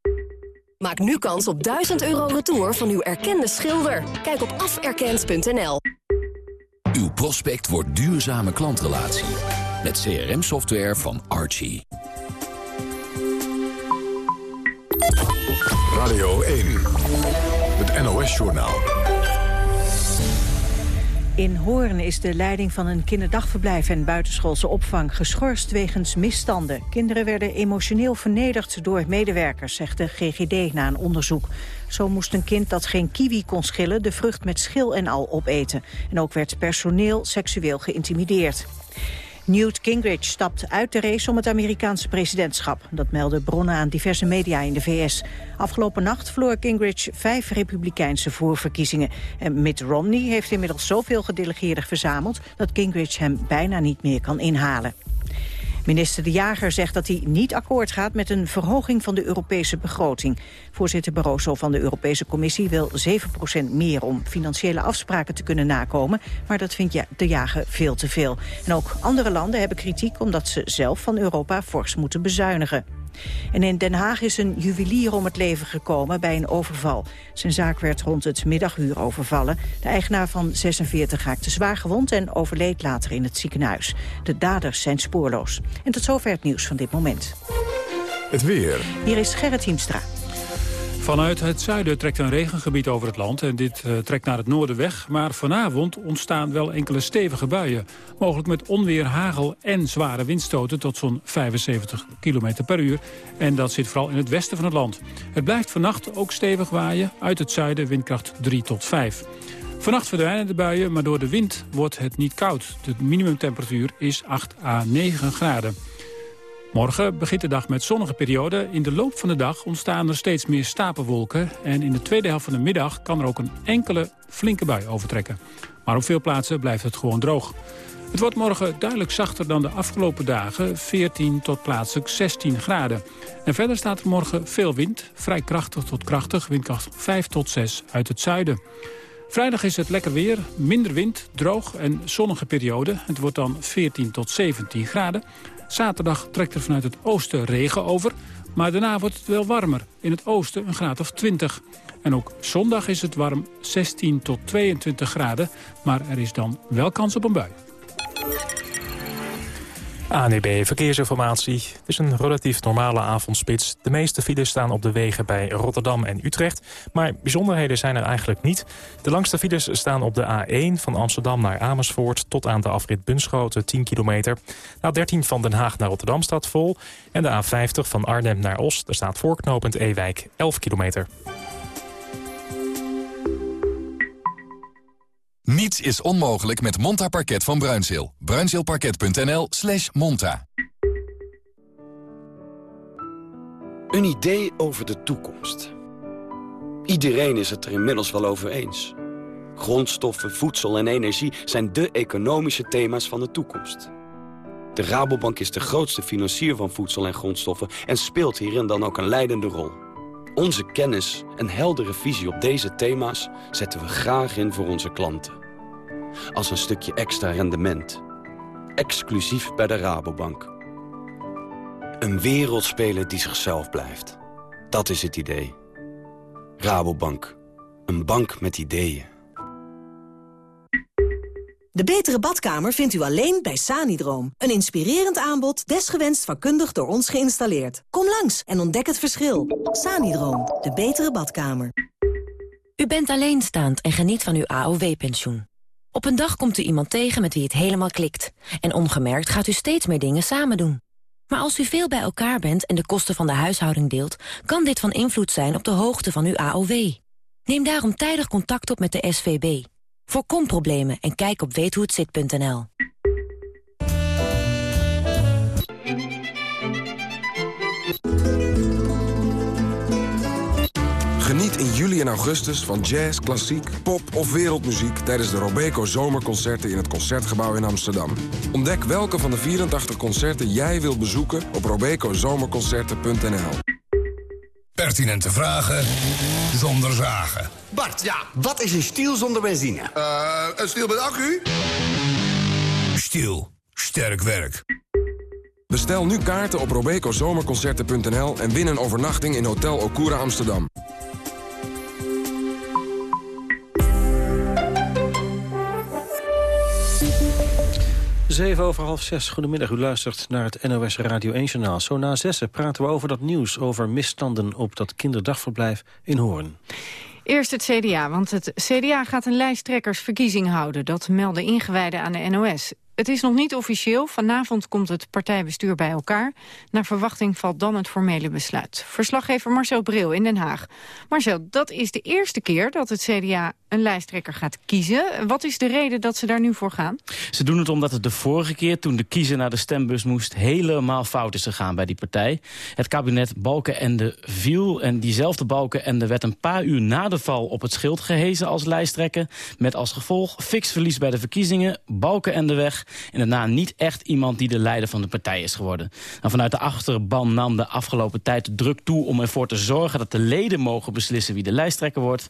Speaker 31: Maak nu kans op 1000 euro retour van uw erkende schilder. Kijk op aferkend.nl.
Speaker 10: Uw prospect wordt duurzame klantrelatie. Met CRM-software van Archie.
Speaker 19: Radio 1. Het NOS-journaal.
Speaker 2: In Hoorn is de leiding van een kinderdagverblijf en buitenschoolse opvang geschorst wegens misstanden. Kinderen werden emotioneel vernederd door medewerkers, zegt de GGD na een onderzoek. Zo moest een kind dat geen kiwi kon schillen de vrucht met schil en al opeten. En ook werd personeel seksueel geïntimideerd. Newt Gingrich stapt uit de race om het Amerikaanse presidentschap. Dat melden bronnen aan diverse media in de VS. Afgelopen nacht verloor Gingrich vijf republikeinse voorverkiezingen. En Mitt Romney heeft inmiddels zoveel gedelegeerden verzameld... dat Gingrich hem bijna niet meer kan inhalen. Minister De Jager zegt dat hij niet akkoord gaat met een verhoging van de Europese begroting. Voorzitter Barroso van de Europese Commissie wil 7% meer om financiële afspraken te kunnen nakomen. Maar dat vindt De Jager veel te veel. En ook andere landen hebben kritiek omdat ze zelf van Europa fors moeten bezuinigen. En in Den Haag is een juwelier om het leven gekomen bij een overval. Zijn zaak werd rond het middaguur overvallen. De eigenaar van 46 raakte zwaar gewond en overleed later in het ziekenhuis. De daders zijn spoorloos. En tot zover het nieuws van dit moment.
Speaker 19: Het weer.
Speaker 2: Hier is Gerrit Hiemstra.
Speaker 32: Vanuit het zuiden trekt een regengebied over het land en dit uh, trekt naar het noorden weg. Maar vanavond ontstaan wel enkele stevige buien. Mogelijk met onweer, hagel en zware windstoten tot zo'n 75 km per uur. En dat zit vooral in het westen van het land. Het blijft vannacht ook stevig waaien. Uit het zuiden windkracht 3 tot 5. Vannacht verdwijnen de buien, maar door de wind wordt het niet koud. De minimumtemperatuur is 8 à 9 graden. Morgen begint de dag met zonnige periode. In de loop van de dag ontstaan er steeds meer stapelwolken. En in de tweede helft van de middag kan er ook een enkele flinke bui overtrekken. Maar op veel plaatsen blijft het gewoon droog. Het wordt morgen duidelijk zachter dan de afgelopen dagen. 14 tot plaatselijk 16 graden. En verder staat er morgen veel wind. Vrij krachtig tot krachtig. Windkracht 5 tot 6 uit het zuiden. Vrijdag is het lekker weer, minder wind, droog en zonnige periode. Het wordt dan 14 tot 17 graden. Zaterdag trekt er vanuit het oosten regen over. Maar daarna wordt het wel warmer. In het oosten een graad of 20. En ook zondag is het warm 16 tot 22 graden. Maar er is dan wel kans op een bui.
Speaker 3: ANEB Verkeersinformatie. Het is een relatief normale avondspits. De meeste files staan op de wegen bij Rotterdam en Utrecht. Maar bijzonderheden zijn er eigenlijk niet. De langste files staan op de A1 van Amsterdam naar Amersfoort... tot aan de afrit Bunschoten, 10 kilometer. De A13 van Den Haag naar Rotterdam staat vol. En de A50 van Arnhem naar Os, daar staat voorknopend Ewijk, 11 kilometer.
Speaker 19: Niets is onmogelijk met Monta Parket van Bruinzeel. Bruinzeelparket.nl slash monta.
Speaker 33: Een idee over de toekomst. Iedereen is het er inmiddels wel over eens. Grondstoffen, voedsel en energie zijn de economische thema's van de toekomst. De Rabobank is de grootste financier van voedsel en grondstoffen... en speelt hierin dan ook een leidende rol. Onze kennis en heldere visie op deze thema's zetten we graag in voor onze klanten. Als een stukje extra rendement. Exclusief bij de Rabobank. Een wereldspeler die zichzelf blijft. Dat is het idee. Rabobank. Een bank met ideeën.
Speaker 34: De betere badkamer vindt u alleen bij Sanidroom. Een inspirerend aanbod, desgewenst vakkundig door ons geïnstalleerd. Kom langs en ontdek het verschil. Sanidroom, de betere badkamer.
Speaker 35: U bent alleenstaand en geniet van uw AOW-pensioen. Op een dag komt u iemand tegen met wie het helemaal klikt. En ongemerkt gaat u steeds meer dingen samen doen. Maar als u veel bij elkaar bent en de kosten van de huishouding deelt... kan dit van invloed zijn op de hoogte van uw AOW. Neem daarom tijdig contact op met de SVB. Voorkom problemen en kijk op weethohetzit.nl.
Speaker 36: Geniet in juli en augustus van jazz, klassiek, pop of wereldmuziek... tijdens de Robeco Zomerconcerten in het Concertgebouw in Amsterdam. Ontdek welke van de 84 concerten jij wilt bezoeken op robecozomerconcerten.nl.
Speaker 37: Pertinente vragen zonder zagen.
Speaker 38: Bart, ja, wat is een stiel zonder benzine?
Speaker 37: Uh, een stiel met accu? Stiel. Sterk werk.
Speaker 36: Bestel nu kaarten op robecozomerconcerten.nl en win een overnachting in Hotel Okura Amsterdam.
Speaker 12: Zeven over half zes. Goedemiddag, u luistert naar het NOS Radio 1-journaal. Zo na zessen praten we over dat nieuws over misstanden op dat kinderdagverblijf in Hoorn.
Speaker 13: Eerst het CDA, want het CDA gaat een lijsttrekkersverkiezing houden. Dat melden ingewijden aan de NOS. Het is nog niet officieel. Vanavond komt het partijbestuur bij elkaar. Naar verwachting valt dan het formele besluit. Verslaggever Marcel Bril in Den Haag. Marcel, dat is de eerste keer dat het CDA een lijsttrekker gaat kiezen. Wat is de reden dat ze daar nu voor gaan?
Speaker 39: Ze doen het omdat het de vorige keer, toen de kiezer naar de stembus moest... helemaal fout is gegaan bij die partij. Het kabinet Balkenende viel en diezelfde Balkenende werd een paar uur na de val op het schild gehezen als lijsttrekker. Met als gevolg fix verlies bij de verkiezingen, Balkenende weg... en daarna niet echt iemand die de leider van de partij is geworden. Nou, vanuit de achterban nam de afgelopen tijd druk toe om ervoor te zorgen... dat de leden mogen beslissen wie de lijsttrekker wordt.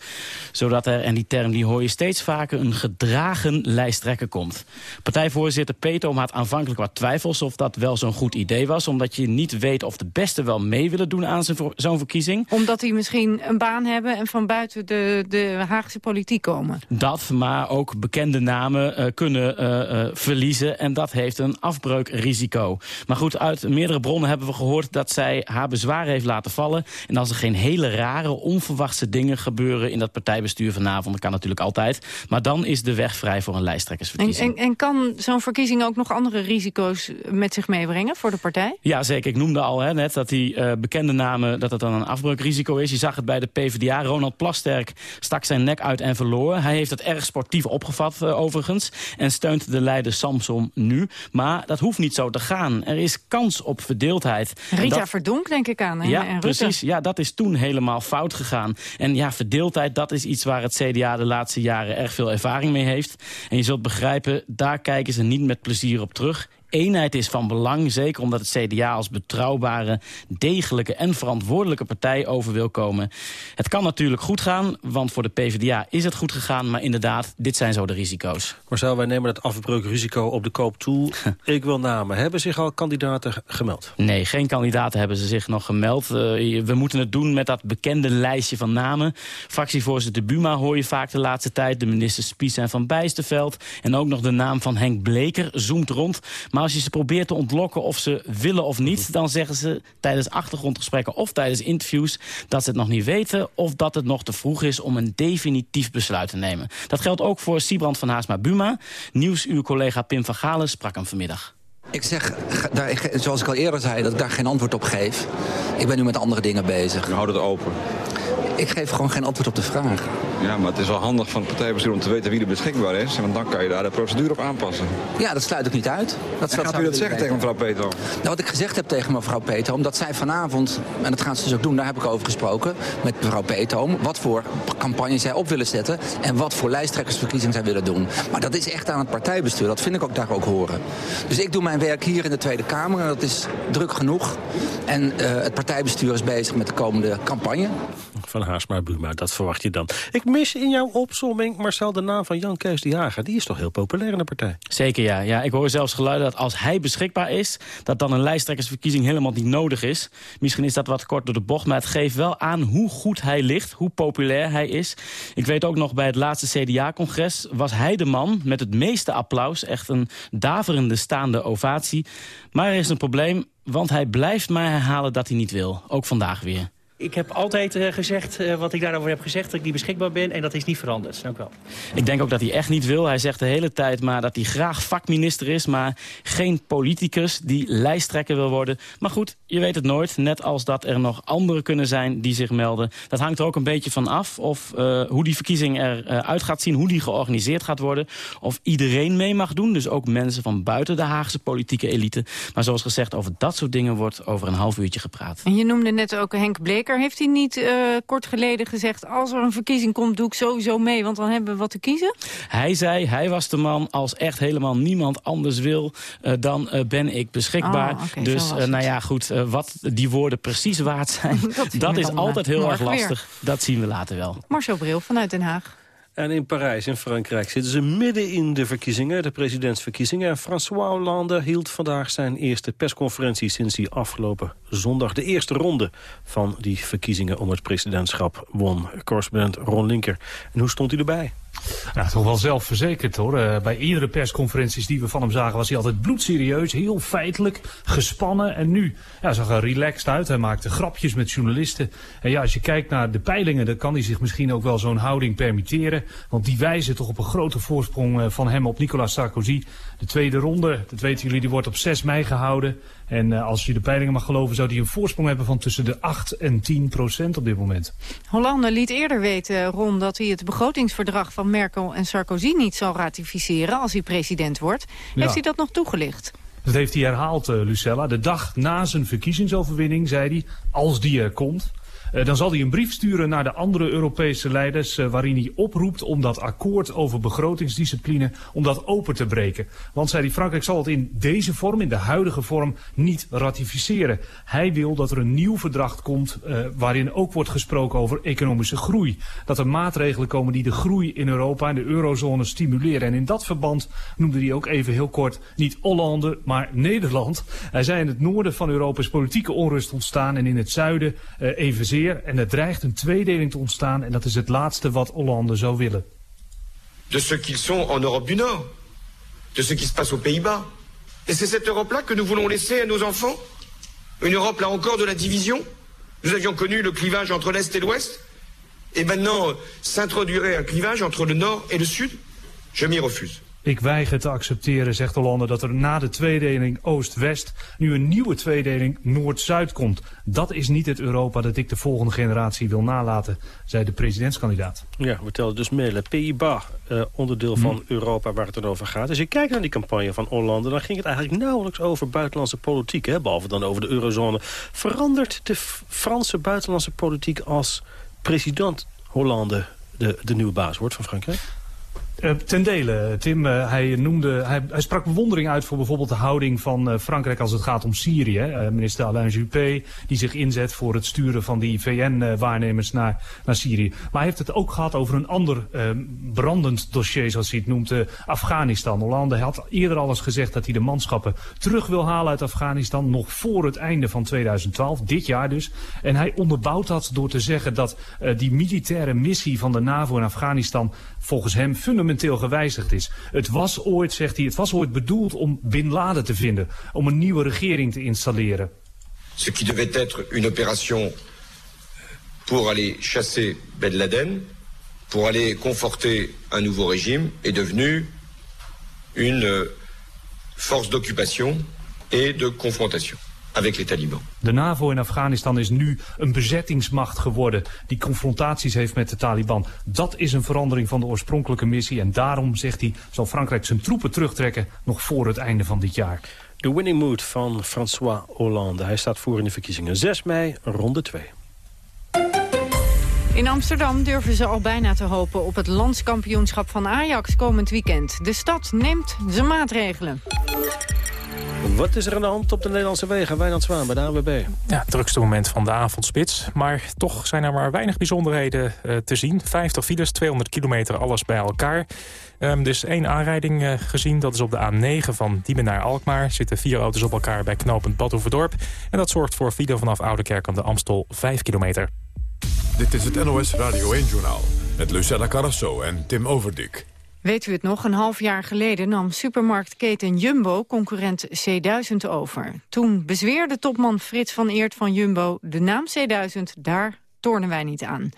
Speaker 39: Zodat er, en die term die hoor je steeds vaker, een gedragen lijsttrekker komt. Partijvoorzitter Peter had aanvankelijk wat twijfels of dat wel zo'n goed idee was. Omdat je niet weet of de beste wel mee willen doen aan zo'n verkiezing.
Speaker 13: Omdat die misschien een baan hebben en van buiten de, de Haagse politiek komen.
Speaker 39: Dat, maar ook bekende namen uh, kunnen uh, uh, verliezen verliezen en dat heeft een afbreukrisico. Maar goed, uit meerdere bronnen hebben we gehoord dat zij haar bezwaar heeft laten vallen. En als er geen hele rare, onverwachte dingen gebeuren in dat partijbestuur vanavond, dat kan natuurlijk altijd, maar dan is de weg vrij voor een
Speaker 13: En,
Speaker 39: lijsttrekkersverkiezing.
Speaker 13: en, en kan zo'n verkiezing ook nog andere risico's met zich meebrengen voor de partij?
Speaker 39: Ja, zeker. Ik noemde al hè, net dat die eh, bekende namen dat het dan een afbreukrisico is. Je zag het bij de PvdA. Ronald Plasterk stak zijn nek uit en verloor. Hij heeft het erg sportief opgevat eh, overigens. En steunt de leider Samsom nu. Maar dat hoeft niet zo te gaan. Er is kans op verdeeldheid.
Speaker 13: Rita
Speaker 39: dat-
Speaker 13: Verdonk denk ik aan. hè,
Speaker 39: ja,
Speaker 13: en
Speaker 39: precies. Ja, dat is toen helemaal fout gegaan. En ja, verdeeldheid, dat is iets waar het CDA de laatste jaren erg veel ervaring mee heeft. En je zult begrijpen, daar kijken ze niet met plezier op terug. Eenheid is van belang, zeker omdat het CDA als betrouwbare, degelijke en verantwoordelijke partij over wil komen. Het kan natuurlijk goed gaan, want voor de PvdA is het goed gegaan. Maar inderdaad, dit zijn zo de risico's.
Speaker 12: Marcel, wij nemen het afbreukrisico op de koop toe. Ik wil namen. Hebben zich al kandidaten ge- gemeld?
Speaker 39: Nee, geen kandidaten hebben ze zich nog gemeld. Eh, we moeten het doen met dat bekende lijstje van namen. Fractievoorzitter Buma hoor je vaak de laatste tijd. De ministers Spies en Van Bijsterveld. En ook nog de naam van Henk Bleker zoomt rond. Maar als je ze probeert te ontlokken of ze willen of niet... dan zeggen ze tijdens achtergrondgesprekken of tijdens interviews... dat ze het nog niet weten of dat het nog te vroeg is... om een definitief besluit te nemen. Dat geldt ook voor Siebrand van Haasma Buma. Nieuws uw collega Pim van Galen sprak hem vanmiddag.
Speaker 33: Ik zeg, daar, zoals ik al eerder zei, dat ik daar geen antwoord op geef. Ik ben nu met andere dingen bezig.
Speaker 40: Houd het open.
Speaker 33: Ik geef gewoon geen antwoord op de vraag.
Speaker 40: Ja, maar het is wel handig van het partijbestuur om te weten wie er beschikbaar is. Want dan kan je daar de procedure op aanpassen.
Speaker 33: Ja, dat sluit ik niet uit. Dat,
Speaker 40: En gaat u dat zeggen tegen mevrouw Peter?
Speaker 33: Nou, wat ik gezegd heb tegen mevrouw Peter, omdat zij vanavond, en dat gaan ze dus ook doen, daar heb ik over gesproken met mevrouw Peter, wat voor campagne zij op willen zetten en wat voor lijsttrekkersverkiezing zij willen doen. Maar dat is echt aan het partijbestuur, dat vind ik ook daar ook horen. Dus ik doe mijn werk hier in de Tweede Kamer en dat is druk genoeg. En eh, het partijbestuur is bezig met de komende campagne.
Speaker 12: Van Haarsma Buma, dat verwacht je dan. Ik mis in jouw opsomming, Marcel, de naam van Jan Kees de Jager. Die is toch heel populair in de partij?
Speaker 39: Zeker ja. ja. Ik hoor zelfs geluiden dat als hij beschikbaar is... dat dan een lijsttrekkersverkiezing helemaal niet nodig is. Misschien is dat wat kort door de bocht, maar het geeft wel aan hoe goed hij ligt. Hoe populair hij is. Ik weet ook nog bij het laatste CDA-congres... was hij de man met het meeste applaus. Echt een daverende staande ovatie. Maar er is een probleem, want hij blijft maar herhalen dat hij niet wil. Ook vandaag weer.
Speaker 41: Ik heb altijd eh, gezegd eh, wat ik daarover heb gezegd, dat ik niet beschikbaar ben. En dat is niet veranderd. Dank wel.
Speaker 39: Ik denk ook dat hij echt niet wil. Hij zegt de hele tijd maar dat hij graag vakminister is... maar geen politicus die lijsttrekker wil worden. Maar goed, je weet het nooit. Net als dat er nog anderen kunnen zijn die zich melden. Dat hangt er ook een beetje van af of eh, hoe die verkiezing eruit gaat zien... hoe die georganiseerd gaat worden. Of iedereen mee mag doen. Dus ook mensen van buiten de Haagse politieke elite. Maar zoals gezegd, over dat soort dingen wordt over een half uurtje gepraat.
Speaker 13: En je noemde net ook Henk Bleker. Heeft hij niet eh, kort geleden gezegd... als er een verkiezing komt, doe ik sowieso mee, want dan hebben we wat te kiezen?
Speaker 39: Hij zei, hij was de man, als echt helemaal niemand anders wil, eh, dan eh, ben ik beschikbaar.
Speaker 13: Oh, zo
Speaker 39: dus nou ja, goed, wat die woorden precies waard zijn,
Speaker 13: Dat
Speaker 39: is altijd heel erg
Speaker 13: weer.
Speaker 39: lastig. Dat zien we later wel.
Speaker 13: Marcel Bril vanuit Den Haag.
Speaker 12: En in Parijs, in Frankrijk, zitten ze midden in de verkiezingen, de presidentsverkiezingen. En François Hollande hield vandaag zijn eerste persconferentie sinds hij afgelopen zondag de eerste ronde van die verkiezingen om het presidentschap won. Correspondent Ron Linker. En hoe stond hij erbij?
Speaker 42: Nou, toch wel zelfverzekerd hoor. Eh, bij eerdere persconferenties die we van hem zagen was hij altijd bloedserieus, heel feitelijk, gespannen. En nu ja, zag hij relaxed uit. Hij maakte grapjes met journalisten. En ja, als je kijkt naar de peilingen, dan kan hij zich misschien ook wel zo'n houding permitteren. Want die wijzen toch op een grote voorsprong eh, van hem op Nicolas Sarkozy. De tweede ronde, dat weten jullie, die wordt op 6 mei gehouden. En eh, als je de peilingen mag geloven, zou hij een voorsprong hebben van tussen de 8 en 10 procent op dit moment.
Speaker 13: Hollande liet eerder weten, Ron, dat hij het begrotingsverdrag van Merkel en Sarkozy niet zal ratificeren als hij president wordt.
Speaker 42: Ja.
Speaker 13: Heeft hij dat nog toegelicht?
Speaker 42: Dat heeft hij herhaald, eh, Lucella. De dag na zijn verkiezingsoverwinning zei hij, als die er komt... eh, dan zal hij een brief sturen naar de andere Europese leiders... eh, waarin hij oproept om dat akkoord over begrotingsdiscipline... om dat open te breken. Want, zei hij, Frankrijk zal het in deze vorm, in de huidige vorm... niet ratificeren. Hij wil dat er een nieuw verdrag komt... eh, waarin ook wordt gesproken over economische groei. Dat er maatregelen komen die de groei in Europa en de eurozone stimuleren. En in dat verband noemde hij ook even heel kort... niet Hollande, maar Nederland. Hij zei in het noorden van Europa is politieke onrust ontstaan... en in het zuiden eh, evenzeer. En er dreigt een tweedeling te ontstaan... en dat is Hollande zou willen.
Speaker 43: de ce qu'ils sont en Europe du Nord.
Speaker 44: de ce qui se passe aux Pays-Bas. Et c'est cette Europe-là que nous voulons laisser à nos enfants Une Europe, là encore, de la division Nous avions connu le clivage entre l'Est et l'Ouest. Et maintenant, euh, s'introduirait un clivage entre le Nord et le Sud Je m'y refuse.
Speaker 42: Ik weiger te accepteren, zegt Hollande, dat er na de tweedeling Oost-West nu een nieuwe tweedeling Noord-Zuid komt. Dat is niet het Europa dat ik de volgende generatie wil nalaten, zei de presidentskandidaat.
Speaker 12: Ja, we tellen dus mee. Pays-Bas, eh, onderdeel van
Speaker 42: Hmm.
Speaker 12: Europa waar het dan over gaat. Als je kijkt naar die campagne van Hollande... dan ging het eigenlijk nauwelijks over buitenlandse politiek. Hè, behalve dan over de eurozone. Verandert de Franse buitenlandse politiek als president Hollande... de, de nieuwe baas wordt van Frankrijk?
Speaker 42: Eh, ten dele, Tim. eh, hij, noemde, hij, sprak bewondering uit voor bijvoorbeeld de houding van eh, Frankrijk als het gaat om Syrië. Minister Alain Juppé, die zich inzet voor het sturen van die VN-waarnemers naar, naar Syrië. Maar hij heeft het ook gehad over een ander brandend dossier, zoals hij het noemt, Afghanistan. Hollande had eerder al eens gezegd dat hij de manschappen terug wil halen uit Afghanistan, nog voor het einde van 2012, dit jaar dus. En hij onderbouwt dat door te zeggen dat die militaire missie van de NAVO in Afghanistan volgens hem fundamenteel gewijzigd is. Het was ooit, zegt hij, het was ooit bedoeld om Bin Laden te vinden, om een nieuwe regering te installeren.
Speaker 44: Ce qui devait être une opération pour aller chasser Ben Laden, pour aller conforter un nouveau régime, est devenu une euh, force d'occupation et de confrontation avec les talibans.
Speaker 42: De NAVO in Afghanistan is nu een bezettingsmacht geworden die confrontaties heeft met de Taliban. Dat is een verandering van de oorspronkelijke missie en daarom, zegt hij, zal Frankrijk zijn troepen terugtrekken nog voor het einde van dit jaar.
Speaker 12: De winning mood van François Hollande. Hij staat voor in de verkiezingen. 6 mei, ronde 2.
Speaker 13: In Amsterdam durven ze al bijna te hopen op het landskampioenschap van Ajax komend weekend. De stad neemt zijn maatregelen.
Speaker 12: Wat is er aan de hand op de Nederlandse wegen? Wijnand Zwaan bij de ANWB.
Speaker 45: Ja, het drukste moment van de avondspits. Maar toch zijn er maar weinig bijzonderheden eh, te zien. 50 files, 200 kilometer, alles bij elkaar. Ehm dus één aanrijding eh, gezien, dat is op de A9 van Diemen naar Alkmaar. Zitten vier auto's op elkaar bij knooppunt Badhoevedorp. En dat zorgt voor file vanaf Oudekerk aan de Amstel 5 kilometer.
Speaker 19: Dit is het NOS Radio 1-journaal. Met Lucella Carrasso en Tim Overdik.
Speaker 13: Weet u het nog? Een half jaar geleden nam supermarktketen Jumbo concurrent C1000 over. Toen bezweerde topman Frits van Eert van Jumbo... de naam C1000, daar tornen wij niet aan.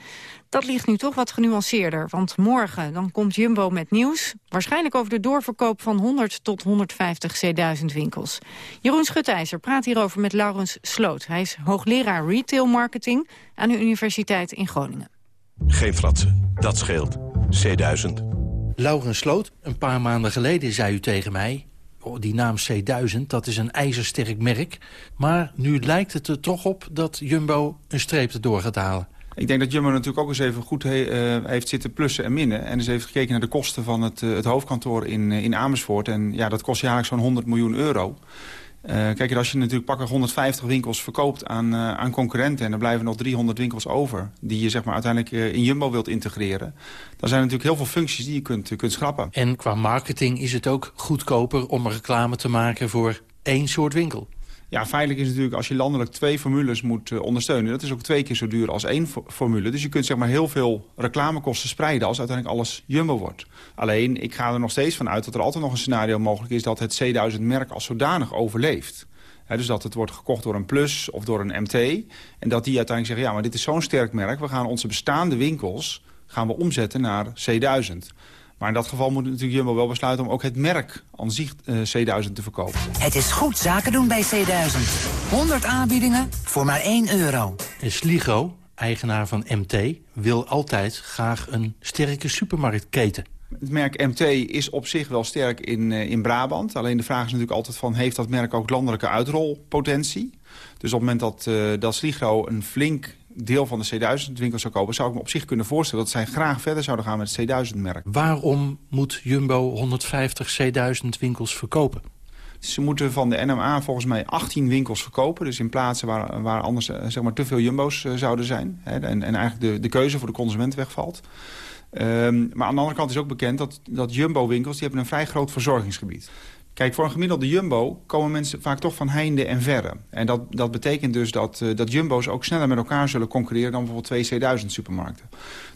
Speaker 13: Dat ligt nu toch wat genuanceerder, want morgen dan komt Jumbo met nieuws... waarschijnlijk over de doorverkoop van 100 tot 150 C1000 winkels. Jeroen Schutijzer praat hierover met Laurens Sloot. Hij is hoogleraar retail marketing aan de Universiteit in Groningen.
Speaker 46: Geen fratsen, dat scheelt. C1000.
Speaker 47: Laurens Sloot, een paar maanden geleden zei u tegen mij... Oh, die naam C1000, dat is een ijzersterk merk. Maar nu lijkt het er toch op dat Jumbo een streep erdoor gaat halen.
Speaker 48: Ik denk dat Jumbo natuurlijk ook eens even goed eh, heeft zitten plussen en minnen. En eens heeft gekeken naar de kosten van het, eh, het hoofdkantoor in, eh, in Amersfoort. En ja, dat kost jaarlijks zo'n 100 miljoen euro. Eh, kijk, als je natuurlijk pakken 150 winkels verkoopt aan, eh, aan concurrenten... en er blijven nog 300 winkels over... die je zeg maar, uiteindelijk eh, in Jumbo wilt integreren... dan zijn er natuurlijk heel veel functies die je kunt, kunt schrappen.
Speaker 47: En qua marketing is het ook goedkoper om reclame te maken voor één soort winkel.
Speaker 48: Ja, feitelijk is natuurlijk als je landelijk twee formules moet eh, ondersteunen... dat is ook twee keer zo duur als één fo- formule. Dus je kunt zeg maar heel veel reclamekosten spreiden... als uiteindelijk alles Jumbo wordt. Alleen, ik ga er nog steeds van uit dat er altijd nog een scenario mogelijk is... dat het C1000-merk als zodanig overleeft. Dus dat het wordt gekocht door een Plus of door een MT. En dat die uiteindelijk zeggen, ja, maar dit is zo'n sterk merk... we gaan onze bestaande winkels gaan we omzetten naar C1000. Maar in dat geval moet natuurlijk Jumbo wel besluiten... om ook het merk aan zich eh, C1000 te verkopen.
Speaker 43: Het is goed zaken doen bij C1000. 100 aanbiedingen voor maar 1 euro.
Speaker 47: En Sligo, eigenaar van MT, wil altijd graag een sterke supermarktketen.
Speaker 48: Het merk MT is op zich wel sterk in, eh, in Brabant. Alleen de vraag is natuurlijk altijd van... heeft dat merk ook landelijke uitrolpotentie? Dus op het moment dat, eh dat Sligro een flink deel van de C1000-winkels zou kopen... zou ik me op zich kunnen voorstellen dat zij graag verder zouden gaan met het C1000-merk.
Speaker 47: Waarom moet Jumbo 150 C1000 winkels verkopen?
Speaker 48: Ze moeten van de NMA volgens mij 18 winkels verkopen. Dus in plaatsen waar, waar anders eh, zeg maar, te veel jumbo's eh, zouden zijn. Hè, en, en eigenlijk de, de keuze voor de consument wegvalt. Ehm, maar aan de andere kant is ook bekend dat, dat Jumbo-winkels... die hebben een vrij groot verzorgingsgebied. Kijk, voor een gemiddelde Jumbo komen mensen vaak toch van heinde en verre. En dat, dat betekent dus dat, uh, dat Jumbo's ook sneller met elkaar zullen concurreren... dan bijvoorbeeld twee C1000 supermarkten.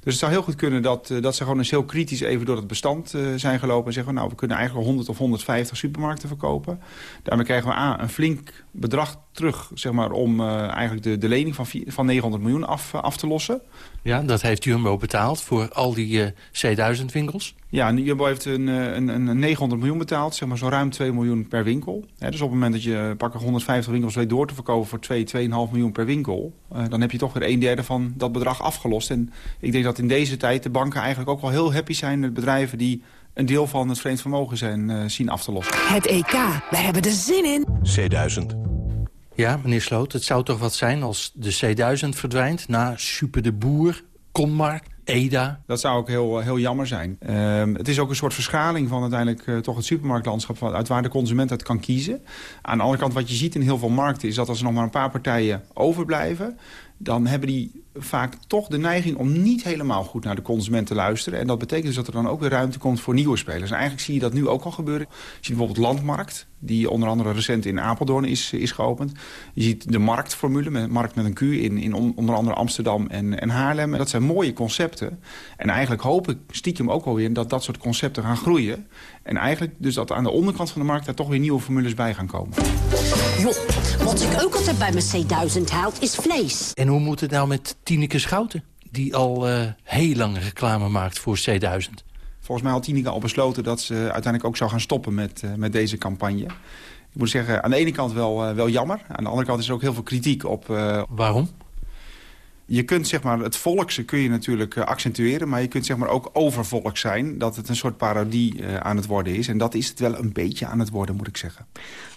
Speaker 48: Dus het zou heel goed kunnen dat, uh, dat ze gewoon eens heel kritisch even door het bestand uh, zijn gelopen... en zeggen, nou, we kunnen eigenlijk 100 of 150 supermarkten verkopen. Daarmee krijgen we A, een flink bedrag terug zeg maar, om eigenlijk de, de lening van, van 900 miljoen af, af te lossen.
Speaker 47: Ja, dat heeft Jumbo betaald voor al die C1000-winkels?
Speaker 48: Ja, Jumbo heeft een, een, een 900 miljoen betaald, zeg maar zo ruim 2 miljoen per winkel. dus op het moment dat je pakken 150 winkels weet door te verkopen voor 2, 2,5 miljoen per winkel... Uh, dan heb je toch weer een derde van dat bedrag afgelost. En ik denk dat in deze tijd de banken eigenlijk ook wel heel happy zijn met bedrijven die een deel van het vreemd vermogen zijn uh, zien af te lossen.
Speaker 34: Het EK, we hebben er zin in.
Speaker 46: C1000.
Speaker 47: Ja, meneer Sloot, het zou toch wat zijn als de C1000 verdwijnt... na Super de Boer, Konmarkt, EDA.
Speaker 48: Dat zou ook heel, heel jammer zijn. Um, het is ook een soort verschaling van uiteindelijk uh, toch het supermarktlandschap... Van, uit waar de consument uit kan kiezen. Aan de andere kant, wat je ziet in heel veel markten... is dat als er nog maar een paar partijen overblijven... dan hebben die vaak toch de neiging om niet helemaal goed naar de consument te luisteren. En dat betekent dus dat er dan ook weer ruimte komt voor nieuwe spelers. En eigenlijk zie je dat nu ook al gebeuren. Je ziet bijvoorbeeld Landmarkt, die onder andere recent in Apeldoorn is, is geopend. Je ziet de Marktformule, met, Markt met een Q, in, in onder andere Amsterdam en, en Haarlem. En dat zijn mooie concepten. En eigenlijk hoop ik stiekem ook alweer dat dat soort concepten gaan groeien. En eigenlijk dus dat aan de onderkant van de markt daar toch weer nieuwe formules bij gaan komen.
Speaker 49: Joh, wat ik ook altijd bij mijn C1000 haal, is vlees.
Speaker 47: En hoe moet het nou met Tineke Schouten? Die al uh, heel lang reclame maakt voor C1000.
Speaker 48: Volgens mij had Tineke al besloten dat ze uiteindelijk ook zou gaan stoppen met, uh, met deze campagne. Ik moet zeggen, aan de ene kant wel, uh, wel jammer. Aan de andere kant is er ook heel veel kritiek op...
Speaker 47: Waarom?
Speaker 48: Je kunt zeg maar, het volkse kun je natuurlijk uh, accentueren... maar je kunt zeg maar, ook overvolk zijn. Dat het een soort parodie uh, aan het worden is. En dat is het wel een beetje aan het worden, moet ik zeggen.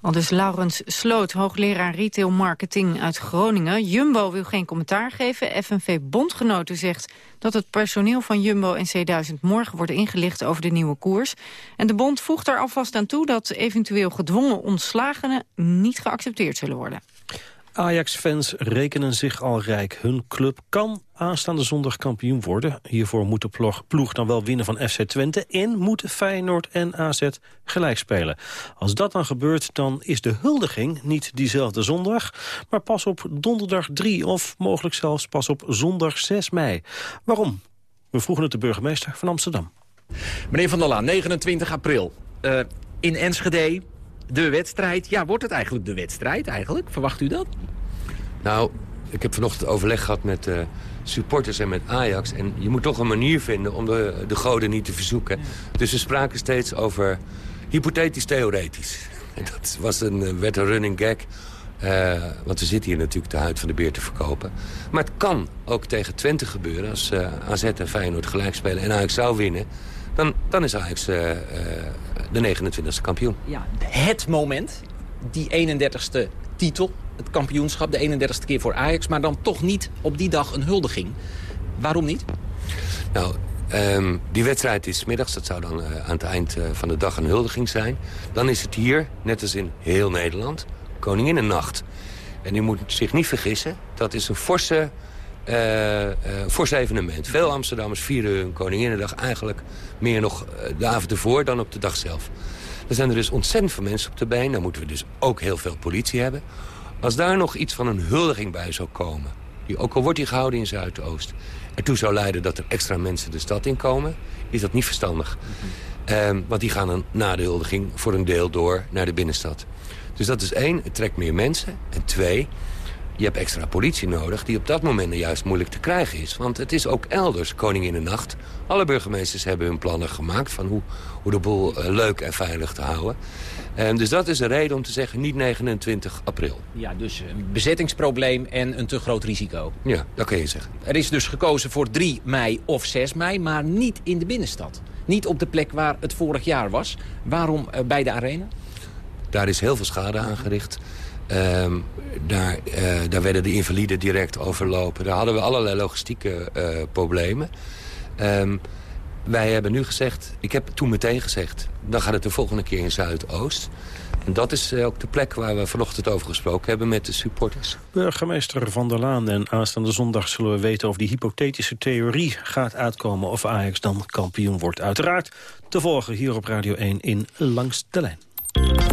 Speaker 13: Al dus Laurens Sloot, hoogleraar retail marketing uit Groningen. Jumbo wil geen commentaar geven. FNV Bondgenoten zegt dat het personeel van Jumbo en C1000... morgen wordt ingelicht over de nieuwe koers. En de bond voegt er alvast aan toe... dat eventueel gedwongen ontslagenen niet geaccepteerd zullen worden.
Speaker 12: Ajax-fans rekenen zich al rijk. Hun club kan aanstaande zondag kampioen worden. Hiervoor moet de ploeg dan wel winnen van FC Twente... en moeten Feyenoord en AZ gelijk spelen. Als dat dan gebeurt, dan is de huldiging niet diezelfde zondag... maar pas op donderdag 3 of mogelijk zelfs pas op zondag 6 mei. Waarom? We vroegen het de burgemeester van Amsterdam.
Speaker 50: Meneer Van der Laan, 29 april. Uh, in Enschede, de wedstrijd. Ja, wordt het eigenlijk de wedstrijd eigenlijk? Verwacht u dat?
Speaker 51: Nou, ik heb vanochtend overleg gehad met uh, supporters en met Ajax. En je moet toch een manier vinden om de, de goden niet te verzoeken. Ja. Dus we spraken steeds over hypothetisch-theoretisch. En dat was een, werd een running gag. Uh, want we zitten hier natuurlijk de huid van de beer te verkopen. Maar het kan ook tegen Twente gebeuren. Als uh, AZ en Feyenoord gelijk spelen en Ajax zou winnen... dan, dan is Ajax de 29e kampioen.
Speaker 50: Ja, het moment, die 31ste titel, het kampioenschap, de 31ste keer voor Ajax... maar dan toch niet op die dag een huldiging. Waarom niet?
Speaker 51: Nou, um, die wedstrijd is middags, dat zou dan uh, aan het eind uh, van de dag een huldiging zijn. Dan is het hier, net als in heel Nederland, Koninginnennacht. En u moet zich niet vergissen, dat is een forse... Uh, uh, fors evenement. Veel Amsterdammers vieren hun Koninginnedag eigenlijk meer nog de avond ervoor dan op de dag zelf. Er zijn er dus ontzettend veel mensen op de been. Dan moeten we dus ook heel veel politie hebben. Als daar nog iets van een huldiging bij zou komen... Die, ook al wordt die gehouden in Zuidoost... ertoe zou leiden dat er extra mensen de stad in komen... is dat niet verstandig. Um, want die gaan dan na de huldiging voor een deel door naar de binnenstad. Dus dat is één, het trekt meer mensen. En twee, je hebt extra politie nodig... die op dat moment juist moeilijk te krijgen is. Want het is ook elders, koning in de nacht. Alle burgemeesters hebben hun plannen gemaakt... van hoe, hoe de boel uh, leuk en veilig te houden. Um, dus dat is de reden om te zeggen niet 29 april.
Speaker 50: Ja, dus een bezettingsprobleem en een te groot risico.
Speaker 51: Ja, dat kun je zeggen.
Speaker 50: Er is dus gekozen voor 3 mei of 6 mei, maar niet in de binnenstad. Niet op de plek waar het vorig jaar was. Waarom uh, bij de arena?
Speaker 51: Daar is heel veel schade aangericht. Um, daar, uh, daar werden de invaliden direct overlopen. Daar hadden we allerlei logistieke uh, problemen. Um, wij hebben nu gezegd, ik heb toen meteen gezegd... dan gaat het de volgende keer in Zuidoost. En dat is uh, ook de plek waar we vanochtend over gesproken hebben met de supporters.
Speaker 12: Burgemeester Van der Laan en aanstaande zondag zullen we weten... of die hypothetische theorie gaat uitkomen of Ajax dan kampioen wordt. Uiteraard te volgen hier op Radio 1 in Langs de Lijn.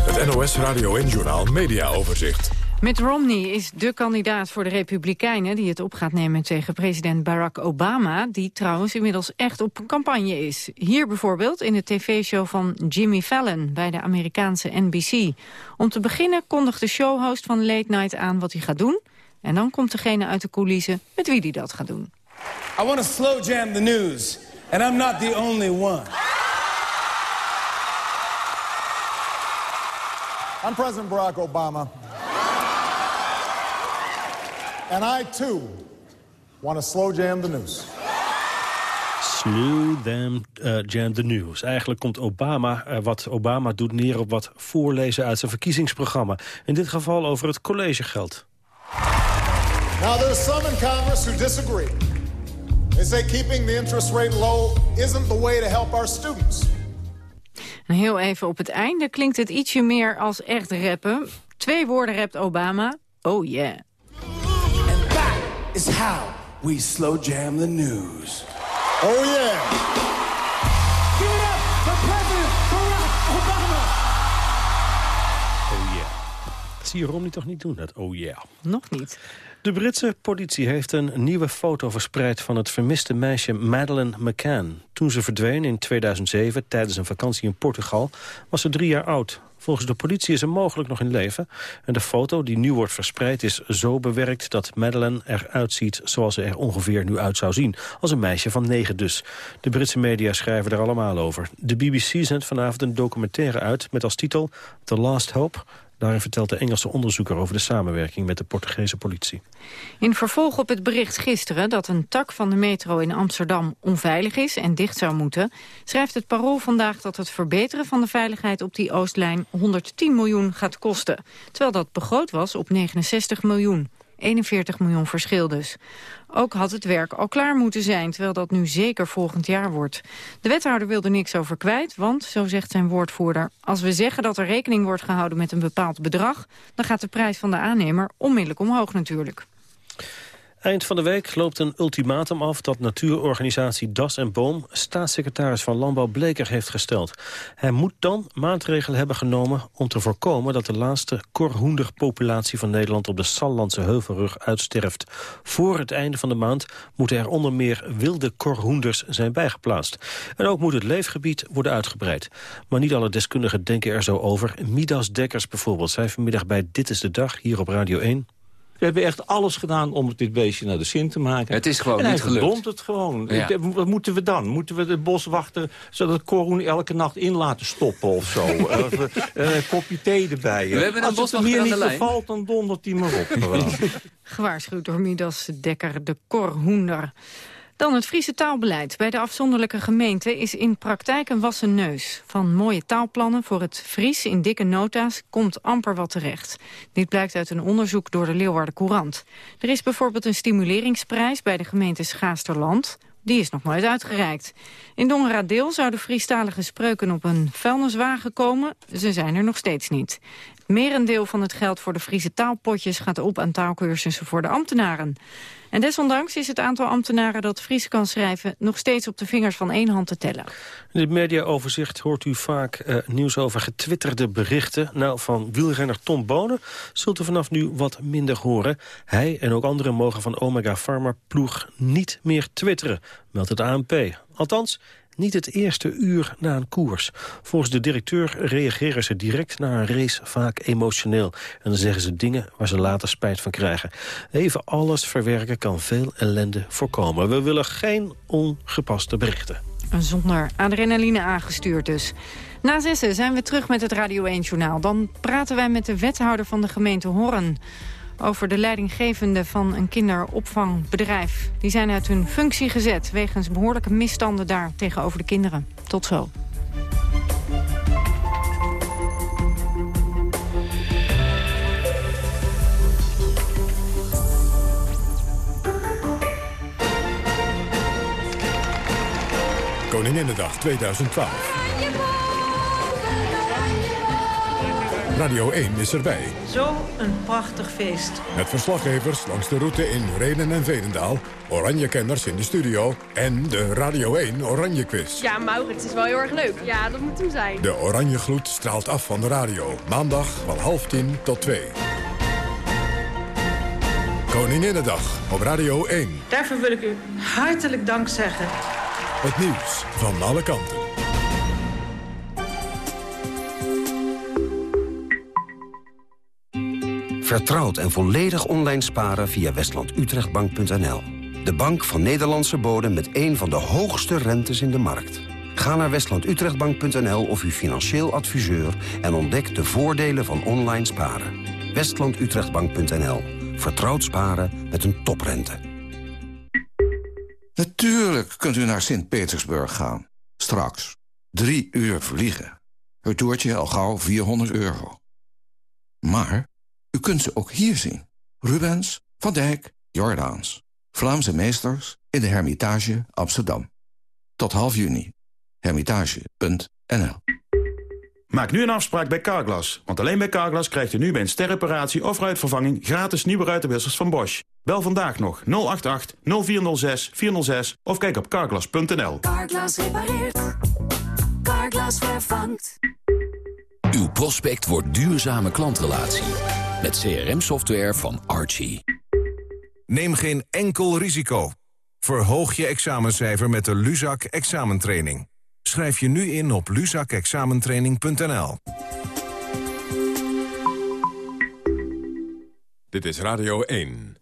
Speaker 19: Het NOS Radio en Journal Media Overzicht.
Speaker 13: Mitt Romney is de kandidaat voor de Republikeinen... die het op gaat nemen tegen president Barack Obama... die trouwens inmiddels echt op campagne is. Hier bijvoorbeeld in de tv-show van Jimmy Fallon... bij de Amerikaanse NBC. Om te beginnen kondigt de showhost van Late Night aan wat hij gaat doen... en dan komt degene uit de coulissen met wie hij dat gaat doen.
Speaker 52: I want to slow jam the news, and I'm not the only one.
Speaker 53: I'm President Barack Obama. And I too want to slow jam the news.
Speaker 12: Slow them uh, jam the news. Eigenlijk komt Obama, uh, wat Obama doet neer op wat voorlezen uit zijn verkiezingsprogramma. In dit geval over het collegegeld.
Speaker 53: Now there's some in Congress who disagree. They say keeping the interest rate low isn't the way to help our students.
Speaker 13: En heel even op het einde klinkt het ietsje meer als echt rappen. Twee woorden rapt Obama. Oh yeah.
Speaker 52: And that is how we slow jam the news.
Speaker 53: Oh yeah.
Speaker 52: Give it up for President Barack Obama.
Speaker 12: Oh zie je Romney toch niet doen, dat oh yeah.
Speaker 13: Nog niet.
Speaker 12: De Britse politie heeft een nieuwe foto verspreid van het vermiste meisje Madeleine McCann. Toen ze verdween in 2007 tijdens een vakantie in Portugal was ze drie jaar oud. Volgens de politie is ze mogelijk nog in leven. En de foto die nu wordt verspreid is zo bewerkt dat Madeleine eruit ziet zoals ze er ongeveer nu uit zou zien. Als een meisje van negen dus. De Britse media schrijven er allemaal over. De BBC zendt vanavond een documentaire uit met als titel The Last Hope Daarin vertelt de Engelse onderzoeker over de samenwerking met de Portugese politie.
Speaker 13: In vervolg op het bericht gisteren dat een tak van de metro in Amsterdam onveilig is en dicht zou moeten, schrijft het Parool vandaag dat het verbeteren van de veiligheid op die Oostlijn 110 miljoen gaat kosten. Terwijl dat begroot was op 69 miljoen. 41 miljoen verschil dus. Ook had het werk al klaar moeten zijn, terwijl dat nu zeker volgend jaar wordt. De wethouder wil er niks over kwijt, want, zo zegt zijn woordvoerder... als we zeggen dat er rekening wordt gehouden met een bepaald bedrag... dan gaat de prijs van de aannemer onmiddellijk omhoog natuurlijk.
Speaker 12: Eind van de week loopt een ultimatum af dat natuurorganisatie Das en Boom staatssecretaris van Landbouw Bleker heeft gesteld. Hij moet dan maatregelen hebben genomen om te voorkomen dat de laatste korhoenderpopulatie van Nederland op de Sallandse Heuvelrug uitsterft. Voor het einde van de maand moeten er onder meer wilde korhoenders zijn bijgeplaatst. En ook moet het leefgebied worden uitgebreid. Maar niet alle deskundigen denken er zo over. Midas Dekkers bijvoorbeeld zei vanmiddag bij Dit is de Dag hier op Radio 1.
Speaker 54: We hebben echt alles gedaan om dit beestje naar de zin te maken.
Speaker 33: Het is gewoon
Speaker 54: en
Speaker 33: niet
Speaker 54: hij
Speaker 33: gelukt.
Speaker 54: verdomt het gewoon.
Speaker 33: Ja.
Speaker 54: Wat moeten we dan? Moeten we het bos wachten zodat Coroen elke nacht in laten stoppen of zo? of, uh, een kopje thee erbij.
Speaker 33: We hebben een
Speaker 54: Als het er
Speaker 33: boswachter
Speaker 54: meer
Speaker 33: aan de
Speaker 54: niet
Speaker 33: lijn.
Speaker 54: bevalt, dan dondert hij maar op.
Speaker 13: Gewaarschuwd door Midas Dekker, de korhoender. Dan het Friese taalbeleid. Bij de afzonderlijke gemeenten is in praktijk een wassen neus. Van mooie taalplannen voor het Fries in dikke nota's komt amper wat terecht. Dit blijkt uit een onderzoek door de Leeuwarden Courant. Er is bijvoorbeeld een stimuleringsprijs bij de gemeente Schaasterland. Die is nog nooit uitgereikt. In Dongeradeel zouden Friestalige spreuken op een vuilniswagen komen. Ze zijn er nog steeds niet. Merendeel van het geld voor de Friese taalpotjes gaat op aan taalkursussen voor de ambtenaren. En desondanks is het aantal ambtenaren dat Fries kan schrijven nog steeds op de vingers van één hand te tellen.
Speaker 12: In het mediaoverzicht hoort u vaak eh, nieuws over getwitterde berichten. Nou, van wielrenner Tom Bonen zult u vanaf nu wat minder horen. Hij en ook anderen mogen van Omega Pharma ploeg niet meer twitteren, meldt het ANP. Althans, niet het eerste uur na een koers. Volgens de directeur reageren ze direct na een race vaak emotioneel. En dan zeggen ze dingen waar ze later spijt van krijgen. Even alles verwerken kan veel ellende voorkomen. We willen geen ongepaste berichten.
Speaker 13: Zonder adrenaline aangestuurd dus. Na zessen zijn we terug met het Radio 1-journaal. Dan praten wij met de wethouder van de gemeente Horren... over de leidinggevende van een kinderopvangbedrijf. Die zijn uit hun functie gezet... wegens behoorlijke misstanden daar tegenover de kinderen. Tot zo.
Speaker 19: Koninginnedag 2012. Radio 1 is erbij.
Speaker 2: Zo een prachtig feest.
Speaker 19: Met verslaggevers langs de route in Renen en Veenendaal... Oranje-kenners in de studio en de Radio 1 Oranje Quiz.
Speaker 55: Ja, Maurits is wel heel erg leuk. Ja, dat moet hem zijn.
Speaker 19: De Oranje Gloed straalt af van de radio. Maandag van half tien tot twee. Koninginnedag op Radio 1.
Speaker 2: Daarvoor wil ik u hartelijk dank zeggen.
Speaker 19: Het nieuws van alle kanten.
Speaker 33: Vertrouwd en volledig online sparen via westlandutrechtbank.nl. De bank van Nederlandse bodem met een van de hoogste rentes in de markt. Ga naar westlandutrechtbank.nl of uw financieel adviseur... en ontdek de voordelen van online sparen. westlandutrechtbank.nl. Vertrouwd sparen met een toprente.
Speaker 56: Natuurlijk kunt u naar Sint-Petersburg gaan. Straks. Drie uur vliegen. Het toertje al gauw 400 euro. Maar u kunt ze ook hier zien. Rubens, Van Dijk, Jordaans. Vlaamse meesters in de Hermitage Amsterdam. Tot half juni. Hermitage.nl
Speaker 17: Maak nu een afspraak bij Carglass. Want alleen bij Carglass krijgt u nu bij een sterreparatie of ruitvervanging... gratis nieuwe ruitenwissers van Bosch. Bel vandaag nog 088 0406 406 of kijk op carglass.nl.
Speaker 57: Carglass repareert. Carglass vervangt.
Speaker 10: Uw prospect wordt duurzame klantrelatie. Met CRM-software van Archie.
Speaker 14: Neem geen enkel risico. Verhoog je examencijfer met de Luzak examentraining. Schrijf je nu in op luzakexamentraining.nl.
Speaker 19: Dit is Radio 1.